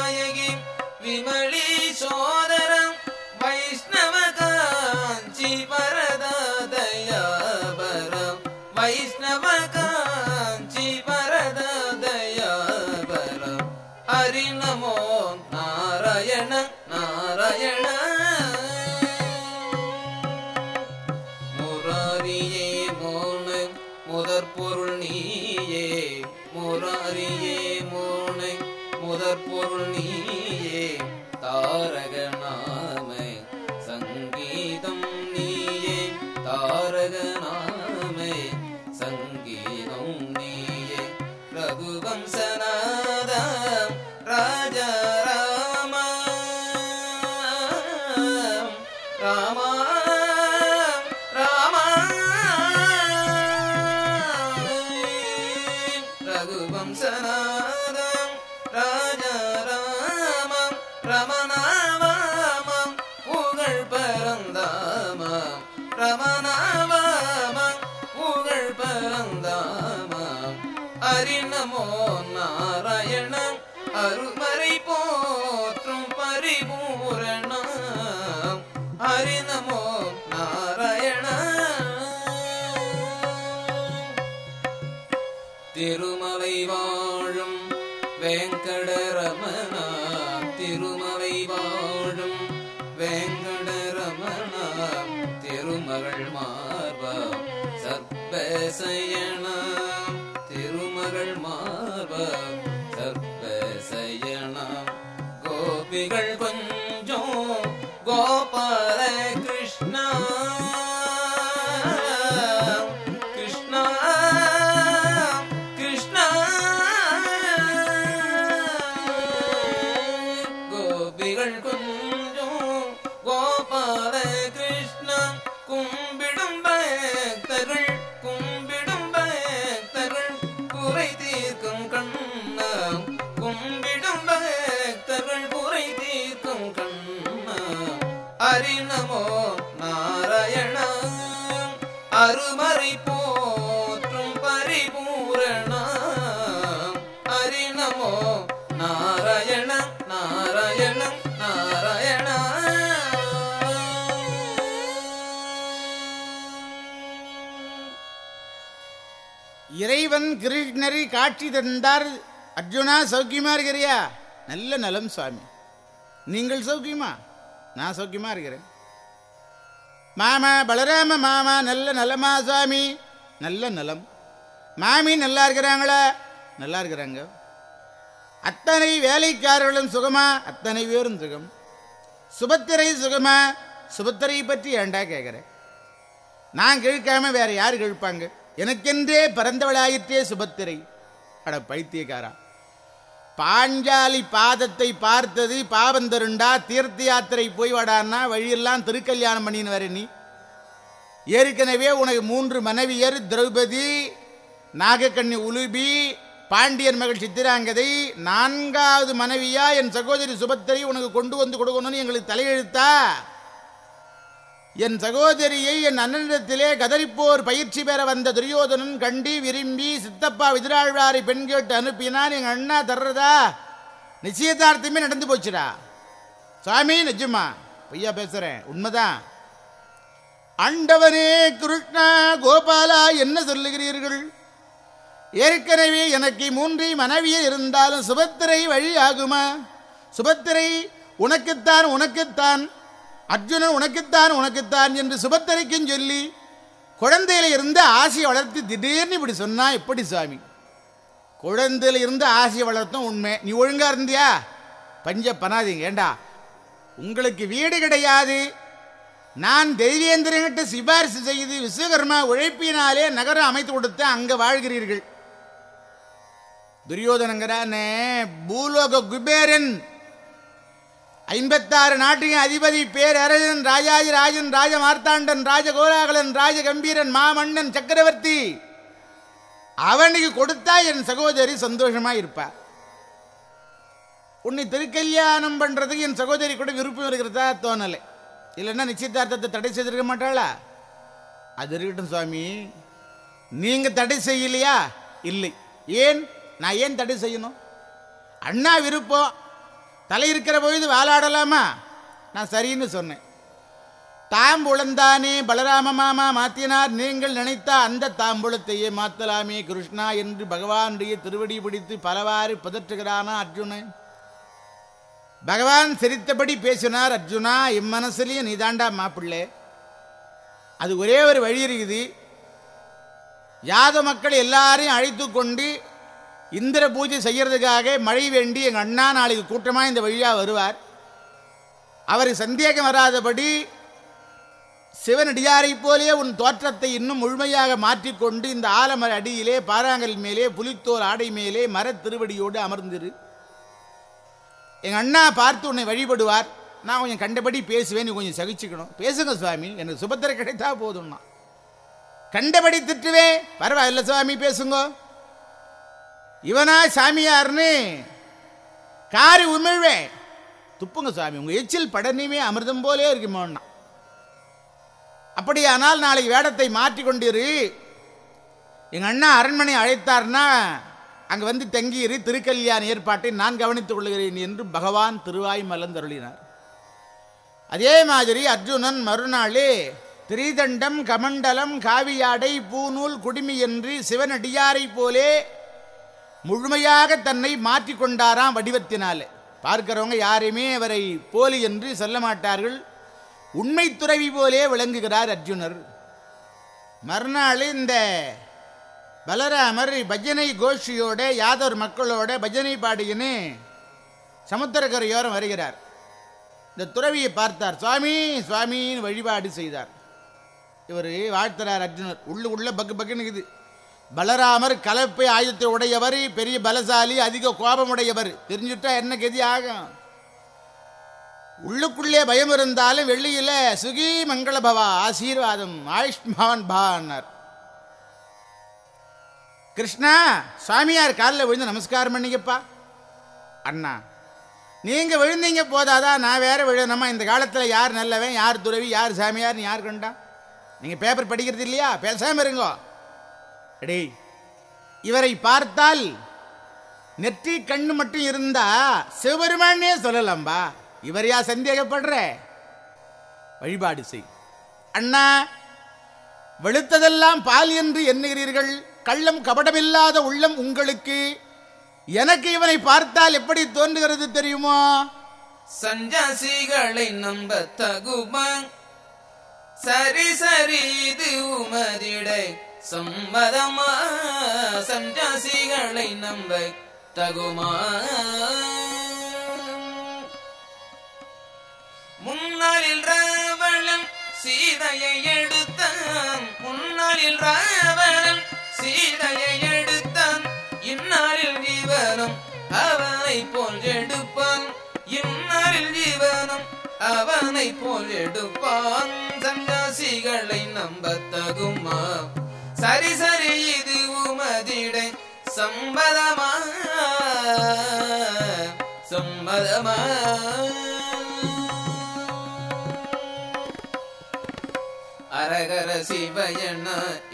நாயகி விமலி கோபிகள் கொஞ்சம் காட்சி தந்தார். அர்ஜுனா சௌக்கியமா இருக்கிறியா? நல்ல நலம் சுவாமி. நீங்கள் சௌக்கியமா? நான் சௌக்கியமா இருக்கிறேன். மாமா பலராம மாமா நல்ல நலமா சுவாமி. நல்ல நலம். மாமி நல்லா இருக்கிறாங்களா? நல்லா இருக்கிறாங்க. அத்தனை வேலைக்காரர்களும் சுகமா? அத்தனை பேரும் சுகம். சுபத்திரை சுகமா? சுபத்திரை பற்றி ஏண்டா கேட்குறேன் நான் கேட்காம வேற யாரு கேட்பாங்க? எனக்கென்றே பிறந்தவளாயிற்றே சுபத்திரை. அட பைத்தியக்காரா. பாஞ்சாலி பாதத்தை பார்த்தது பாவந்தருண்டா தீர்த்த யாத்திரை போய் வாடான்னா வழியெல்லாம் திருக்கல்யாணம் பண்ணின்னு வர நீ. ஏற்கனவே உனக்கு மூன்று மனைவியர் திரௌபதி நாகக்கண்ணி உலுபி பாண்டியன் மகள் சித்திராங்கதை நான்காவது மனைவியா என் சகோதரி சுபத்திரை உனக்கு கொண்டு வந்து கொடுக்கணும்னு எங்களுக்கு தலையெழுத்தா? என் சகோதரியை என் அண்ணனிடத்திலே கதறிப்போர் பயிற்சி பெற வந்த துரியோதனன் கண்டி விரும்பி சித்தப்பா விதிராழ்வாரை பெண் கேட்டு அனுப்பினான். எங்கள் அண்ணா தர்றதா? நிச்சயதார்த்தமே நடந்து போச்சுடா. சாமி நிஜமா? பொய்யா பேசுறேன். உண்மைதான். ஆண்டவனே கிருஷ்ணா கோபாலா என்ன சொல்லுகிறீர்கள்? ஏற்கனவே எனக்கு மூன்று மனைவியே இருந்தாலும் சுபத்திரை வழி ஆகுமா சுபத்திரை உனக்குத்தான் உனக்குத்தான். அர்ஜுனன் உனக்குத்தான் உனக்குத்தான் என்று சுபத்திரைக்கும் சொல்லி குழந்தையில இருந்து ஆசையை வளர்த்து திடீர்னு இப்படி சொன்னா எப்படி சுவாமி? குழந்தையில இருந்து ஆசையை வளர்த்தும் உண்மை. நீ ஒழுங்கா இருந்தியா? பஞ்ச பண்ணாதீங்க ஏண்டா? உங்களுக்கு வீடு கிடையாது. நான் தெய்வேந்திரங்கிட்ட சிபாரிசு செய்து விஸ்வகர்மா உழைப்பினாலே நகரம் அமைத்து கொடுத்து அங்க வாழ்கிறீர்கள். துரியோதனங்கிறானே பூலோக குபேரன். ஐம்பத்தாறு நாட்டின் அதிபதி பேரரசன் ராஜாஜி ராஜன் ராஜ மார்த்தாண்டன் ராஜகோலாகலன் ராஜ கம்பீரன் மாமன்னன் சக்கரவர்த்தி. அவனுக்கு கொடுத்தா என் சகோதரி சந்தோஷமா இருப்பாள் உன்னை திருக்கல்யாணம் பண்றதுக்கு என் சகோதரி கூட விருப்பம் இருக்கிறதா தோணலை. இல்லைன்னா நிச்சயதார்த்தத்தை தடை செய்திருக்க மாட்டாளா? அது இருக்கட்டும் சுவாமி. நீங்க தடை செய்யலையா? இல்லை. ஏன்? நான் ஏன் தடை செய்யணும்? அண்ணா விருப்பம் தலை இருக்கிற பொழுது வாலாடலாமா? நான் சரின்னு சொன்னேன். தாம்புலந்தானே பலராம மாமா மாத்தினார். நீங்கள் நினைத்த அந்த தாம்புளத்தையே மாத்தலாமே கிருஷ்ணா என்று பகவானுடைய திருவடி பிடித்து பலவாறு பதற்றுகிறானா அர்ஜுனன்? பகவான் சிரித்தபடி பேசினார் அர்ஜுனா என் நீதாண்டா மாப்பிள்ளை. அது ஒரே ஒரு வழி இருக்குது. யாத மக்கள் எல்லாரையும் அழைத்து கொண்டு இந்திர பூஜை செய்யறதுக்காக மழை வேண்டி எங்கள் அண்ணா நாளைக்கு கூட்டமாக இந்த வழியாக வருவார். அவருக்கு சந்தேகம் வராதபடி சிவனடியாரை போலே உன் தோற்றத்தை இன்னும் முழுமையாக மாற்றிக்கொண்டு இந்த ஆலமர அடியிலே பாறாங்கல் மேலே புலித்தோல் ஆடை மேலே மரத்திருவடியோடு அமர்ந்திரு. எங்கள் அண்ணா பார்த்து உன்னை வழிபடுவார். நான் கொஞ்சம் கண்டபடி பேசுவேன் நீ கொஞ்சம் சகிச்சுக்கணும். பேசுங்க சுவாமி எனக்கு சுபத்திர கிடைத்தா போதும்னா கண்டபடி திட்டுவேன். பரவாயில்ல சுவாமி பேசுங்க. இவனா சாமியார்னு காரி உமிழ்வேன் துப்புங்க சுவாமி உங்க எச்சில் படனியுமே அமிர்தம் போலே இருக்குமோன்னா. அப்படியானால் நாளைக்கு வேடத்தை மாற்றி கொண்டிரு எங்க அண்ணா அரண்மனை அழைத்தார்னா அங்கே வந்து தங்கியிரு. திருக்கல்யாண ஏற்பாட்டை நான் கவனித்துக் கொள்கிறேன் என்று பகவான் திருவாய் மலந்தருளினார் அதே மாதிரி அர்ஜுனன் மறுநாளே திரிதண்டம் கமண்டலம் காவியாடை பூநூல் குடிமி என்று சிவனடியாரை போலே முழுமையாக தன்னை மாற்றி கொண்டாராம் வடிவத்தினாலே. பார்க்கிறவங்க யாரையுமே அவரை போலி என்று சொல்ல மாட்டார்கள். உண்மை துறவி போலே விளங்குகிறார் அர்ஜுனர். மறுநாள் இந்த பலராமர் பஜனை கோஷ்டியோட யாதவர் மக்களோட பஜனை பாடியின்னு சமுத்திரக்கரையோரம் வருகிறார். இந்த துறவியை பார்த்தார். சுவாமி சுவாமின்னு வழிபாடு செய்தார். இவர் வாழ்த்துறார் அர்ஜுனர். உள்ளு உள்ள பக்கு பக்குன்னு பலராமர் கலப்பை ஆயுதத்தை உடையவர் பெரிய பலசாலி அதிக கோபமுடையவர். தெரிஞ்சுட்டா என்ன கதி ஆகும்? உள்ளுக்குள்ளே பயம் இருந்தாலும் வெள்ளியில சுகி மங்களபவா ஆசீர்வாதம் ஆயுஷ்மான் பான்னார் கிருஷ்ணா சாமியார் காலில் விழுந்து நமஸ்காரம் பண்ணிக்கப்பா. அண்ணா நீங்க விழுந்தீங்க போதாதான் நான் வேற விழணுமா இந்த காலத்தில் யார் நல்லவன் யார் துறவி யார் சாமியார்னு யார் கண்டா? நீங்க பேப்பர் படிக்கிறது இல்லையா? பேசாம இருங்கோ. டேய் இவரை பார்த்தால் நெற்றி கண்ணு மட்டும் இருந்தா சிவபெருமானே சொல்லலாம்பா. இவர் யா சந்தேகப்படுற? வழிபாடு செய். அண்ணா வெளுத்ததெல்லாம் பால் என்று எண்ணுகிறீர்கள். கள்ளம் கபடமில்லாத உள்ளம் உங்களுக்கு. எனக்கு இவனை பார்த்தால் எப்படி தோன்றுகிறது தெரியுமோ? சஞ்சாசிகளை நம்ப தகுமா? சரி சரி இது உமதிடை. சம்மதமா? சன்னியாசிகளை நம்ப தகுமா? முன்னாளில் ராவணன் சீதையை எடுத்தான். முன்னாளில் ராவணன் சீதையை எடுத்தான். இந்நாளில் ஜீவனம் அவனை போல் எடுப்பான். இந்நாளில் ஜீவனம் அவனை போல் எடுப்பான். சன்னியாசிகளை நம்ப தகுமா? சரி சரி இது உமதிடை. சம்மதமா சம்மதமா அரகர சிவயன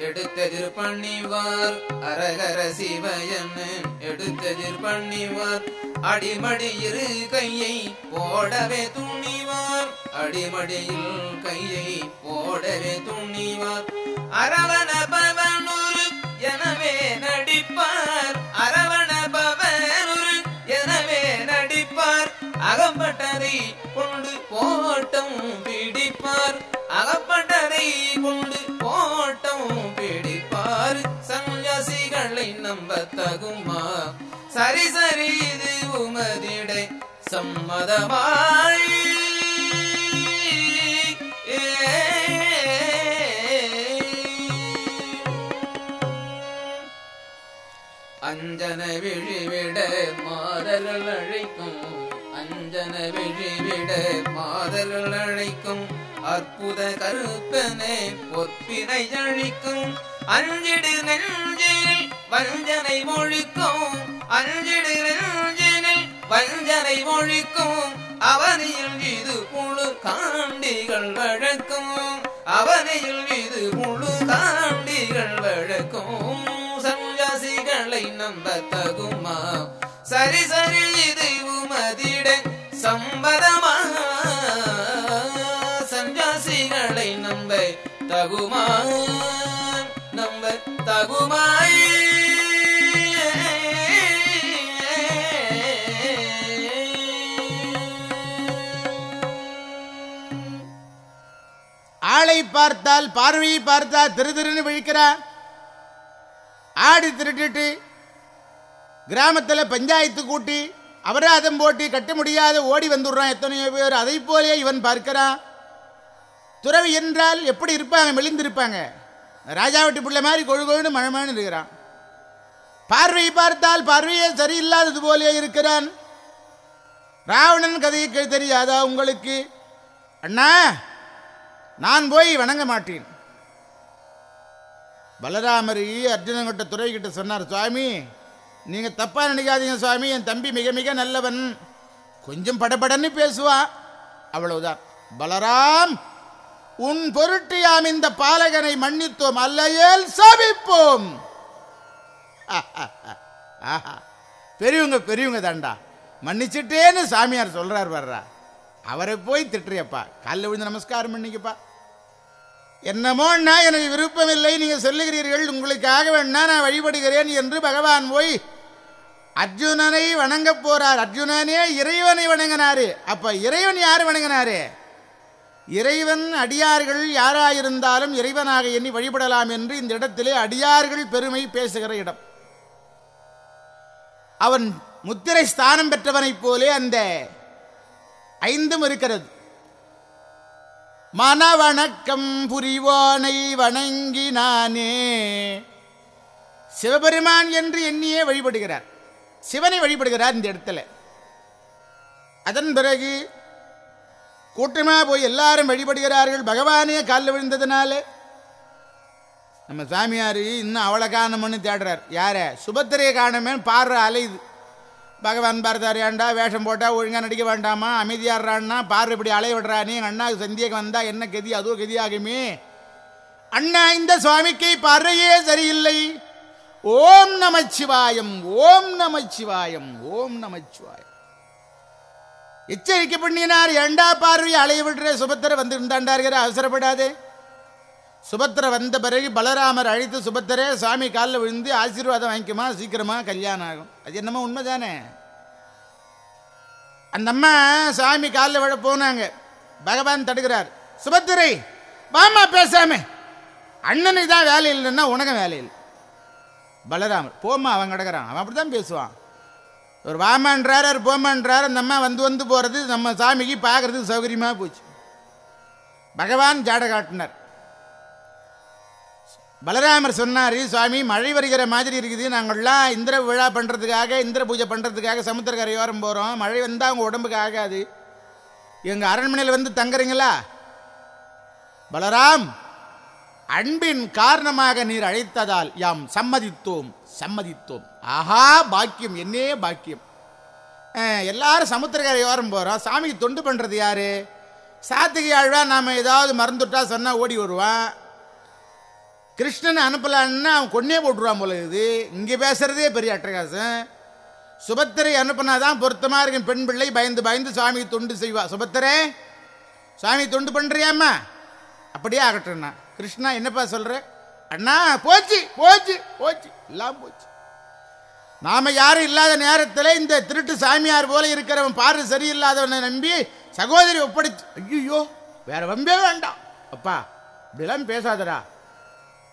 எடுத்ததிர் பண்ணிவார். அரகர சிவயன எடுத்ததிர் பண்ணிவார். அடிமடி கையை போடவே துணிவார். அடிமடியில் கையை போடவே துணிவார். அரவண பவனூர் எனவே நடிப்பார். அரவண பவனூர் எனவே நடிப்பார். அகப்பட்டதை கொண்டு போட்டம் அகப்பட்டதை கொண்டு போட்டம் பிடிப்பார். சன்னியாசிகளை நம்ப தகுமா சரி சரி இது உமதிடை சம்மதமாய். அஞ்சன விழிவிட மாதர்கள் அழைக்கும். அஞ்சன விழிவிட மாதர்கள் அழைக்கும். அற்புத கருப்பனே பொற்பினை அழிக்கும். அஞ்சிடு நெஞ்சில் வஞ்சனை ஒழிக்கும். அஞ்சிடு நெஞ்சினில் வஞ்சனை ஒழிக்கும். அவனியில் இது முழு காண்டிகள் வழக்கும். அவனையில் இது முழு காண்டிகள் வழக்கும். சன்னியாசிகளை நம்ப தகுமா சரி சரி இது உமதிட சம்பதம்? சன்னியாசிகளை நம்ப தகுமாய் நம்ப தகுமாய். ஆளை பார்த்தால் பார்வையை பார்த்தால் திரு திருன்னு விழிக்கிற ஆடி திருட்டுட்டு கிராமத்தில் பஞ்சாயத்து கூட்டி அபராதம் போட்டி கட்ட முடியாத ஓடி வந்துடுறான் எத்தனையோ பேர். அதை போலே இவன் பார்க்கிறான். துறவி என்றால் எப்படி இருப்பாங்க? மெலிந்திருப்பாங்க. ராஜாவட்டி பிள்ளை மாதிரி கொழு கொழுன்னு மழமழன்னு இருக்கிறான். பார்வை பார்த்தால் பார்வையே சரியில்லாதது போலே இருக்கிறான். ராவணன் கதையை தெரியாதா உங்களுக்கு? அண்ணா நான் போய் வணங்க மாட்டேன். பலராமர் துறவி துறைகிட்ட சொன்னார் சுவாமி நீங்க தப்பா நினைக்காதீங்க சுவாமி. என் தம்பி மிக மிக நல்லவன். கொஞ்சம் படபடன்னு பேசுவான் அவ்வளவுதான். பலராம் உன் பொருட்டு யாம் இந்த பாலகனை மன்னித்தோம். அல்லையேல் சபிப்போம். ஆஹா <laughs> பெரியவங்க பெரியவங்க தாண்டா. மன்னிச்சிட்டேன்னு சாமியார் சொல்றார் வர்றா அவரை போய் திட்டுறியப்பா. காலைல விழுந்து நமஸ்காரம் பண்ணிக்கப்பா. என்னமோன்னா எனக்கு விருப்பமில்லை. நீங்கள் சொல்லுகிறீர்கள். உங்களுக்காக வேணா நான் வழிபடுகிறேன் என்று பகவான் போய் அர்ஜுனனை வணங்க போறார். அர்ஜுனனே இறைவனை வணங்கினாரு. அப்ப இறைவன் யார் வணங்கினாரு? இறைவன் அடியார்கள் யாராயிருந்தாலும் இறைவனாக எண்ணி வழிபடலாம் என்று இந்த இடத்திலே அடியார்கள் பெருமை பேசுகிற இடம். அவன் முத்திரை ஸ்தானம் பெற்றவனைப் போலே அந்த ஐந்தும் இருக்கிறது. மனவணக்கம் புரிவோனை வணங்கினானே சிவபெருமான் என்று எண்ணியே வழிபடுகிறார். சிவனை வழிபடுகிறார் இந்த இடத்துல. அதன் பிறகு கூட்டமாக போய் எல்லாரும் வழிபடுகிறார்கள். பகவானே காலில் விழுந்ததுனால. நம்ம சாமியார் இன்னும் அவளை காணமுன்னு தேடுறார். யாரை? சுபத்திரையை காணமேன்னு பாடுற அலையுது பகவான் பார்த்தார் ஏன்டா வேஷம் போட்டால் ஒழுங்காக நடிக்க வேண்டாமா? அமைதியாடுறான்னா பாரு இப்படி அலைய விடுறானே எங்கள் அண்ணா சந்தியாக வந்தால் என்ன கதி? அதுவும் கதியாகுமே. அண்ணா இந்த சுவாமிக்கு பாடுறையே சரியில்லை. ஓம் நமச்சிவாயம் ஓம் நமச்சிவாயம் ஓம் நமச்சிவாயம் எச்சரிக்கை பண்ணினார் ஏண்டா பார்வையை அலைய விடுற? சுபத்திர வந்து இருந்தாண்டாருங்கிற அவசரப்படாதே. சுபத்திர வந்த பிறகு பலராமர் அழைத்து சுபத்திரே சுவாமி காலில் விழுந்து ஆசீர்வாதம் வாங்கிக்குமா? சீக்கிரமா கல்யாணம் ஆகும். அது என்னமோ உண்மைதானே? அந்த அம்மா சாமி காலில் விழ போனாங்க. பகவான் தடுக்கிறார். சுபத்திரை வாமா பேசாமே. அண்ணனுக்கு தான் வேலை இல்லைன்னா உனக வேலை இல்லை பலராமர் போம்மா அவன் கிடக்கிறான். அவன் அப்படி தான் பேசுவான். ஒரு வாமான்றார் அவர் போமான்றார் அந்த அம்மா வந்து வந்து போகிறது நம்ம சாமிக்கு பார்க்கறதுக்கு சௌகரியமாக போச்சு. பகவான் ஜாட காட்டினார். பலராமர் சொன்னார் சுவாமி மழை வருகிற மாதிரி இருக்குது. நாங்கள்லாம் இந்திர விழா பண்ணுறதுக்காக இந்திர பூஜை பண்ணுறதுக்காக சமுத்திரக்கரையோரம் போகிறோம் மழை வந்தால் அவங்க உடம்புக்கு ஆகாது. எங்கள் அரண்மனையில் வந்து தங்குறீங்களா? பலராம் அன்பின் காரணமாக நீர் அழைத்ததால் யாம் சம்மதித்தோம். சம்மதித்தோம். ஆஹா பாக்கியம் என்னே பாக்கியம். எல்லாரும் எல்லாரும் சமுத்திரக்கரையோரம் போகிறோம் சாமிக்கு தொண்டு பண்ணுறது யார்? சாத்திகை ஆழ்வா நாம் ஏதாவது மறந்துட்டா சொன்னால் ஓடி வருவான். கிருஷ்ணன் அனுப்பலான்னா அவன் கொன்னே போட்டுருவான் போல இது இங்கே பேசுகிறதே பெரிய அட்டகாசம். சுபத்திரை அனுப்பினா தான் பொருத்தமாக இருக்கும். பெண் பிள்ளை பயந்து பயந்து சுவாமிக்கு தொண்டு செய்வா. சுபத்திரே சுவாமி தொண்டு பண்ணுறியாம்மா அப்படியே ஆகட்டும்ண்ணா கிருஷ்ணா என்னப்பா சொல்கிறேன் அண்ணா போச்சு போச்சு போச்சு எல்லாம் போச்சு. நாம யாரும் இல்லாத நேரத்தில் இந்த திருட்டு சாமியார் போல இருக்கிறவன் பாரு சரியில்லாதவனை நம்பி சகோதரி ஒப்படைச்சு ஐயோ வேற வம்பே வேண்டாம். அப்பா இப்படிலாம் பேசாதடா.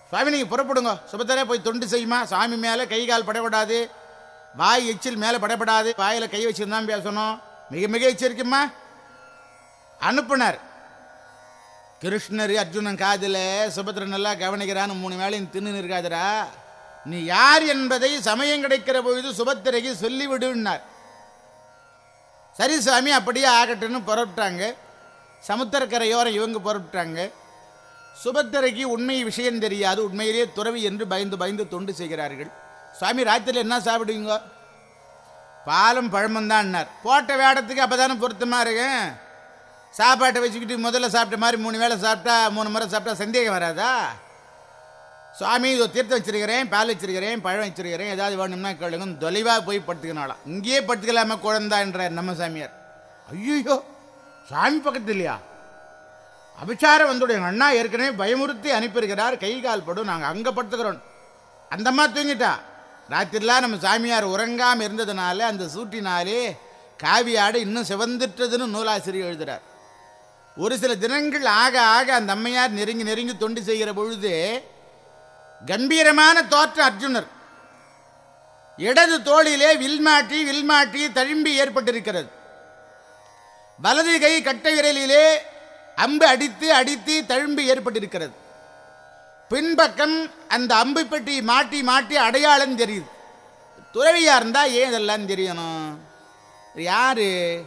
சுவாமி நீங்கள் புறப்படுங்க. சுபத்தரே போய் தொண்டு செய்யுமா? சாமி மேலே கை கால் படப்படாது. வாய் எச்சில் மேலே படப்படாது. வாயில் கை வச்சுருந்தான் பேசணும். மிக மிக எச்சரிக்கைம்மா. அனுப்புனார். கிருஷ்ணர் அர்ஜுனன் காதில் சுபத்திரன் நல்லா கவனிக்கிறான்னு மூணு வேளையும் தின்னு இருக்காதடா நீ யார் என்பதை சமயம் கிடைக்கிற பொழுது சுபத்திரைக்கு சொல்லிவிடுன்னார். சரி சுவாமி அப்படியே ஆகட்டும்னு புறப்பட்டாங்க. சமுத்திரக்கரையோரம் இவங்க புறப்பட்டாங்க. சுபத்திரைக்கு உண்மை விஷயம் தெரியாது உண்மையிலேயே துறவி என்று பயந்து பயந்து தொண்டு செய்கிறார்கள். சுவாமி ராத்திரியில் என்ன சாப்பிடுவீங்க? பாலும் பழமும் தான்னார் போட்ட வேடத்துக்கு அப்போ தானே பொருத்தமாக இருக்கேன் சாப்பாட்டை வச்சுக்கிட்டு முதல்ல சாப்பிட்ட மாதிரி மூணு வேளை சாப்பிட்டா மூணு முறை சாப்பிட்டா சந்தேகம் வராதா? சுவாமி இதோ தீர்த்தம் வச்சிருக்கிறேன் பால் வச்சிருக்கிறேன் பழம் வச்சிருக்கிறேன் ஏதாவது வேணும்னா கேளுங்க. தொலைவாக போய் படுத்துக்கனாலாம் இங்கேயே படுத்துக்கலாமா குழந்தா என்றார் நம்ம சாமியார். ஐயோ சாமி பக்கத்து இல்லையா? அபிச்சாரம் வந்துடைய அண்ணா ஏற்கனவே பயமுறுத்தி அனுப்பியிருக்கிறார். கை கால் படும். நாங்கள் அங்கே படுத்துக்கிறோம். அந்தம்மா தூங்கிட்டா. ராத்திரிலாம் நம்ம சாமியார் உறங்காமல் இருந்ததுனால அந்த சூட்டினாலே காவியாடு இன்னும் சிவந்துட்டதுன்னு நூலாசிரியர் எழுதுறார். ஒரு சில தினங்கள் ஆக ஆக அந்த அம்மையார் நெருங்கி நெருங்கி தொண்டு செய்கிற பொழுது கம்பீரமான தோற்ற அர்ஜுனர். இடது தோளிலே வில்மாட்டி வில்மாட்டி தழும்பி ஏற்பட்டிருக்கிறது. வலது கை கட்டை விரலிலே அம்பு அடித்து அடித்து தழும்பு ஏற்பட்டிருக்கிறது. பின்பக்கம் அந்த அம்பு பெட்டி மாட்டி மாட்டி அடையாளம் தெரியுது. துறவியா இருந்தா ஏன் இதெல்லாம் தெரியணும்? யார் யாரு?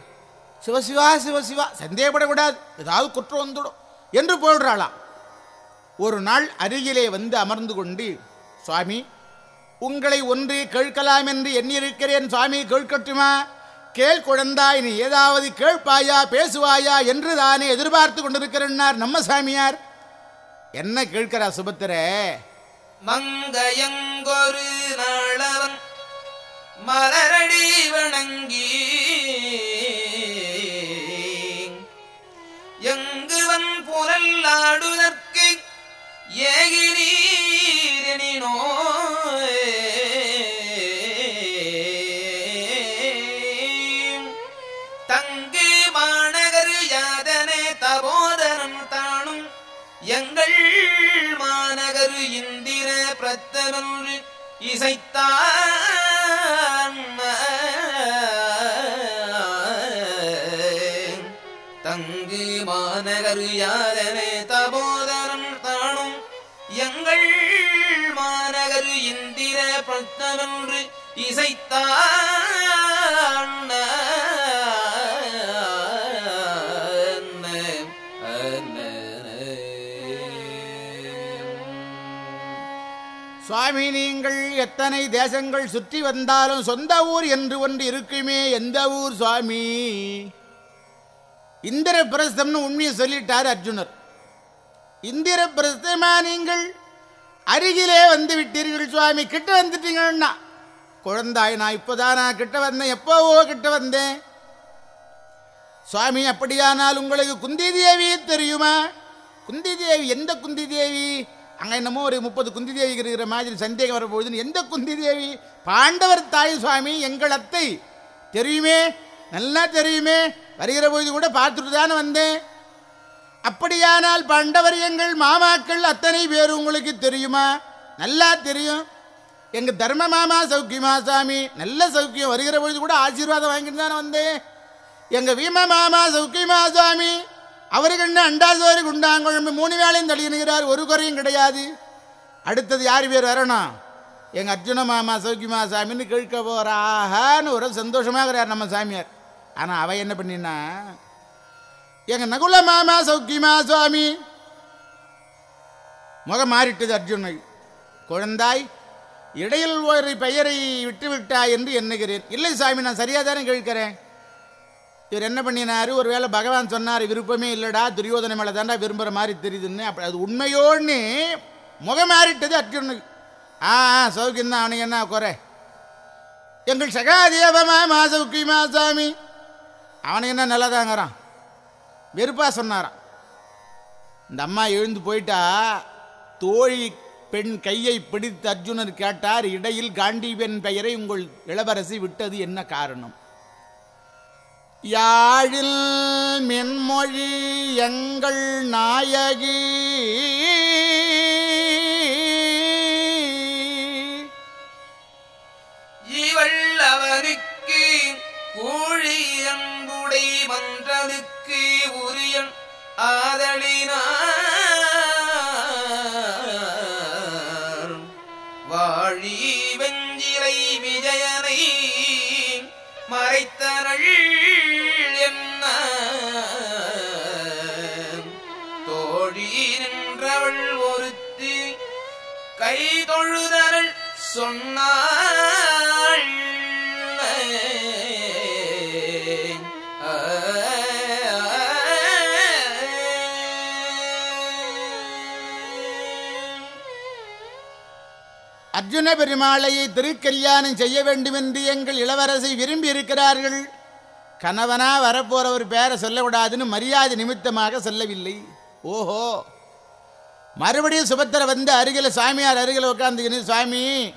சிவசிவா சிவசிவா சந்தேகப்படக்கூடாது. ஏதாவது குற்றம் வந்துடும் என்று போடுறாளாம் ஒரு நாள் அருகிலே வந்து அமர்ந்து கொண்டு சுவாமி உங்களை ஒன்று கேட்கலாம் என்று எண்ணியிருக்கிறேன். சுவாமி கேட்கட்டுமா? கேள் குழந்தாய் நீ ஏதாவது கேட்பாயா பேசுவாயா என்று தானே எதிர்பார்த்து கொண்டிருக்கிறேன்னார் நம்ம சாமியார். என்ன கேட்கிறா சுபத்திரே? மங்கையங்கொரு நாளவன் மலரடி வணங்கி எங்குவன் புலல்லாடுதற்கு ஏகிரீரனினோ தங்கு மாநகர் யாதனே தபோதரன் தானும் எங்கள் மாநகரு இந்திர பிரத்தனு இசைத்தான். மாநகரு தபோதரன் தானும் எங்கள் மாநகர் இந்திர பிரத்தவன்று இசைத்தான் சுவாமி நீங்கள் எத்தனை தேசங்கள் சுற்றி வந்தாலும் சொந்த ஊர் என்று ஒன்று இருக்குமே எந்த ஊர் சுவாமி? இந்திர பிரஸ்தம்னு உண்மையை சொல்லிட்டார் அர்ஜுனர். இந்திர பிரஸ்தமா நீங்கள்? அருகிலே வந்து விட்டீர்கள் சுவாமி கிட்ட வந்துட்டீங்கன்னா. குழந்தாய் நான் இப்போதான்? நான் கிட்ட வந்தேன் எப்போவோ கிட்ட வந்தேன். சுவாமி அப்படியானால் உங்களுக்கு குந்தி தேவி தெரியுமா? குந்தி தேவி எந்த குந்தி தேவி அங்கே என்னமோ ஒரு முப்பது குந்தி தேவி இருக்கிற மாதிரி சந்தேகம் வரப்போகுதுன்னு. எந்த குந்தி தேவி பாண்டவர் தாய் சுவாமி எங்கள் அத்தை. தெரியுமே? நல்லா தெரியுமே? வருகிற பொழுது கூட பார்த்துட்டு தானே வந்தேன். அப்படியானால் பண்டவர் எங்கள் மாமாக்கள் அத்தனை பேர் உங்களுக்கு தெரியுமா? நல்லா தெரியும். எங்க தர்ம மாமா சௌக்கியமா சாமி நல்ல சௌக்கியம். வருகிற பொழுது கூட ஆசீர்வாதம் வாங்கிட்டு தானே வந்தேன். எங்க வீம மாமா சௌக்கியமா சாமி அவருக்கு என்ன அண்டாசோறு குண்டாங்குழம்பு மூணு வேளையும் தள்ளினுகிறார் ஒரு குறையும் கிடையாது. அடுத்தது யார் பேர் வரணும்? எங்கள் அர்ஜுன மாமா சௌக்கியமா சாமின்னு கேட்க போறாஹான்னு ஒரு சந்தோஷமாக இருக்கிறார் நம்ம சாமியார். ஆனால் அவ என்ன பண்ணினா எங்க நகுல மாமா சௌக்கியமா சுவாமி? முகம் மாறிட்டது அர்ஜுனை குழந்தாய் இடையில் ஒரு பெயரை விட்டு விட்டாய் என்று எண்ணுகிறேன். இல்லை சாமி நான் சரியாக தானே கேட்கிறேன்? இவர் என்ன பண்ணினாரு? ஒருவேளை பகவான் சொன்னார் விருப்பமே இல்லைடா துரியோதனை மேலே தாண்டா விரும்புகிற மாதிரி தெரியுதுன்னு. அப்படி அது உண்மையோன்னு முகம் மாறிட்டது அர்ஜுனுக்கு ஆ ஆ, சௌக்கியம்தான் அவனுக்கு என்ன குறை? எங்கள் சகாதேவமா மா சௌக்கியமா சாமி அவனுக்கு என்ன நல்லதாங்கிறான்? வெறுப்பா சொன்னாராம். இந்த அம்மா எழுந்து போயிட்டா தோழி பெண் கையை பிடித்து அர்ஜுனர் கேட்டார் இடையில் காண்டீவன் பெயரை உங்கள் இளவரசி விட்டது என்ன காரணம்? யாழில் மென்மொழி எங்கள் நாயகி ஆதலினார். வாழி வெஞ்சிலை விஜயனை மறைத்தனள் என்ன தோழி நின்றவள் ஒருத்தி கை தொழுதரள் சொன்னார். அர்ஜுன பெருமாளையை திருக்கல்யாணம் செய்ய வேண்டும் என்று எங்கள் இளவரசி விரும்பி இருக்கிறார்கள் கணவனா வரப்போகிற ஒரு பேரை சொல்லக்கூடாதுன்னு மரியாதை நிமித்தமாக சொல்லவில்லை. ஓஹோ. மறுபடியும் சுபத்திர வந்து அருகில் சாமியார் அருகில் உட்காந்துக்கின்னு சுவாமி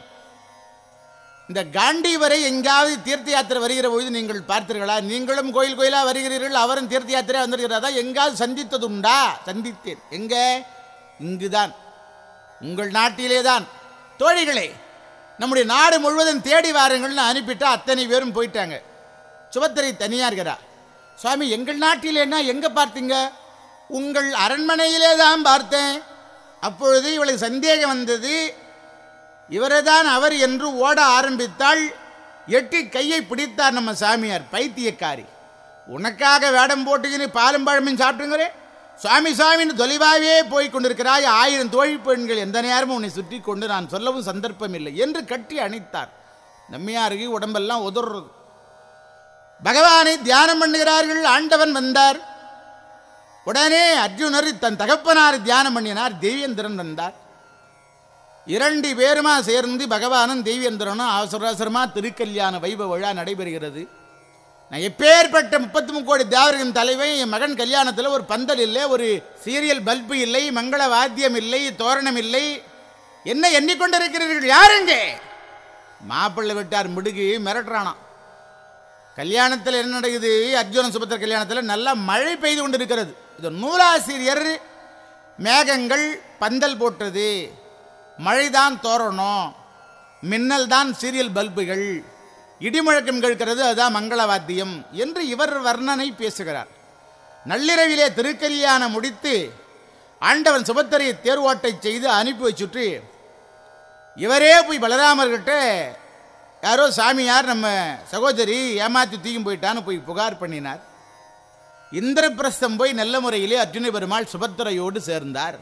இந்த காண்டி வரை எங்காவது தீர்த்த யாத்திரை வருகிற பொழுது நீங்கள் பார்த்தீர்களா? நீங்களும் கோயில் கோயிலா வருகிறீர்கள் அவரும் தீர்த்த யாத்திரை வந்திருக்கிறதா? எங்காவது சந்தித்ததுண்டா? சந்தித்தேன். எங்க? இங்குதான். உங்கள் நாட்டிலே தான் தோழிகளே நம்முடைய நாடு முழுவதும் தேடி வாருங்கள்னு அனுப்பிட்டா அத்தனை பேரும் போயிட்டாங்க. சுபத்திரை தனியா இருக்கிறா சுவாமி எங்கள் நாட்டிலேன்னா எங்க பார்த்தீங்க? உங்கள் அரண்மனையிலே தான் பார்த்தேன். அப்பொழுது இவளுக்கு சந்தேகம் வந்தது. இவரே தான் அவர் என்று ஓட ஆரம்பித்தாள் எட்டி கையை பிடித்தார் நம்ம சாமியார் பைத்தியக்காரி. உனக்காக வேடம் போட்டுக்கின்னு பாலும் பழமும் சாப்பிட்டுங்கிறேன் சுவாமி சுவாமின்னு தொலைவாகவே போய் கொண்டிருக்கிறாய் ஆயிரம் தோழி பெண்கள் எந்த நேரமும் உன்னை சுற்றி கொண்டு நான் சொல்லவும் சந்தர்ப்பம் இல்லை என்று கட்டி அணைத்தார். நம்மையாருக்கு உடம்பெல்லாம் உதறது பகவானை தியானம் பண்ணுகிறார்கள் ஆண்டவன் வந்தார். உடனே அர்ஜுனர் தன் தகப்பனார் தியானம் பண்ணினார் தேவேந்திரன் வந்தார். இரண்டு பேருமா சேர்ந்து பகவானும் தேவேந்திரனும் அவசர அவசரமா திருக்கல்யாண வைப விழா நடைபெறுகிறது. நான் எப்பேற்பட்ட முப்பத்தி முக்கோடி தேவர்களின் தலைவன் என் மகன் கல்யாணத்தில் ஒரு பந்தல் இல்லை ஒரு சீரியல் பல்பு இல்லை மங்கள வாத்தியம் இல்லை தோரணம் இல்லை. என்ன எண்ணிக்கொண்டிருக்கிறீர்கள் யாருங்க மாப்பிள்ளை விட்டார் முடுகி மிரட்டுறானாம். கல்யாணத்தில் என்ன நடக்குது? அர்ஜுன சுபத்திர கல்யாணத்தில் நல்லா மழை பெய்து கொண்டிருக்கிறது. இது நூலாசிரியர் மேகங்கள் பந்தல் போட்டது. மழைதான் தோரணம். மின்னல் தான் சீரியல் பல்புகள். இடிமுழக்கம் கேட்கிறது அதுதான் மங்களவாத்தியம் என்று இவர் வர்ணனை பேசுகிறார். நள்ளிரவிலே திருக்கல்யாணம் முடித்து ஆண்டவன் சுபத்திரையை தேர்வோட்டை செய்து அனுப்பி வச்சுட்டு இவரே போய் பலராமர்கிட்ட யாரோ சாமியார் நம்ம சகோதரி ஏமாத்தி தூக்கி போயிட்டான்னு போய் புகார் பண்ணினார். இந்திரபிரஸ்தம் போய் நல்ல முறையிலே அர்ஜுன பெருமாள் சுபத்திரையோடு சேர்ந்தார்.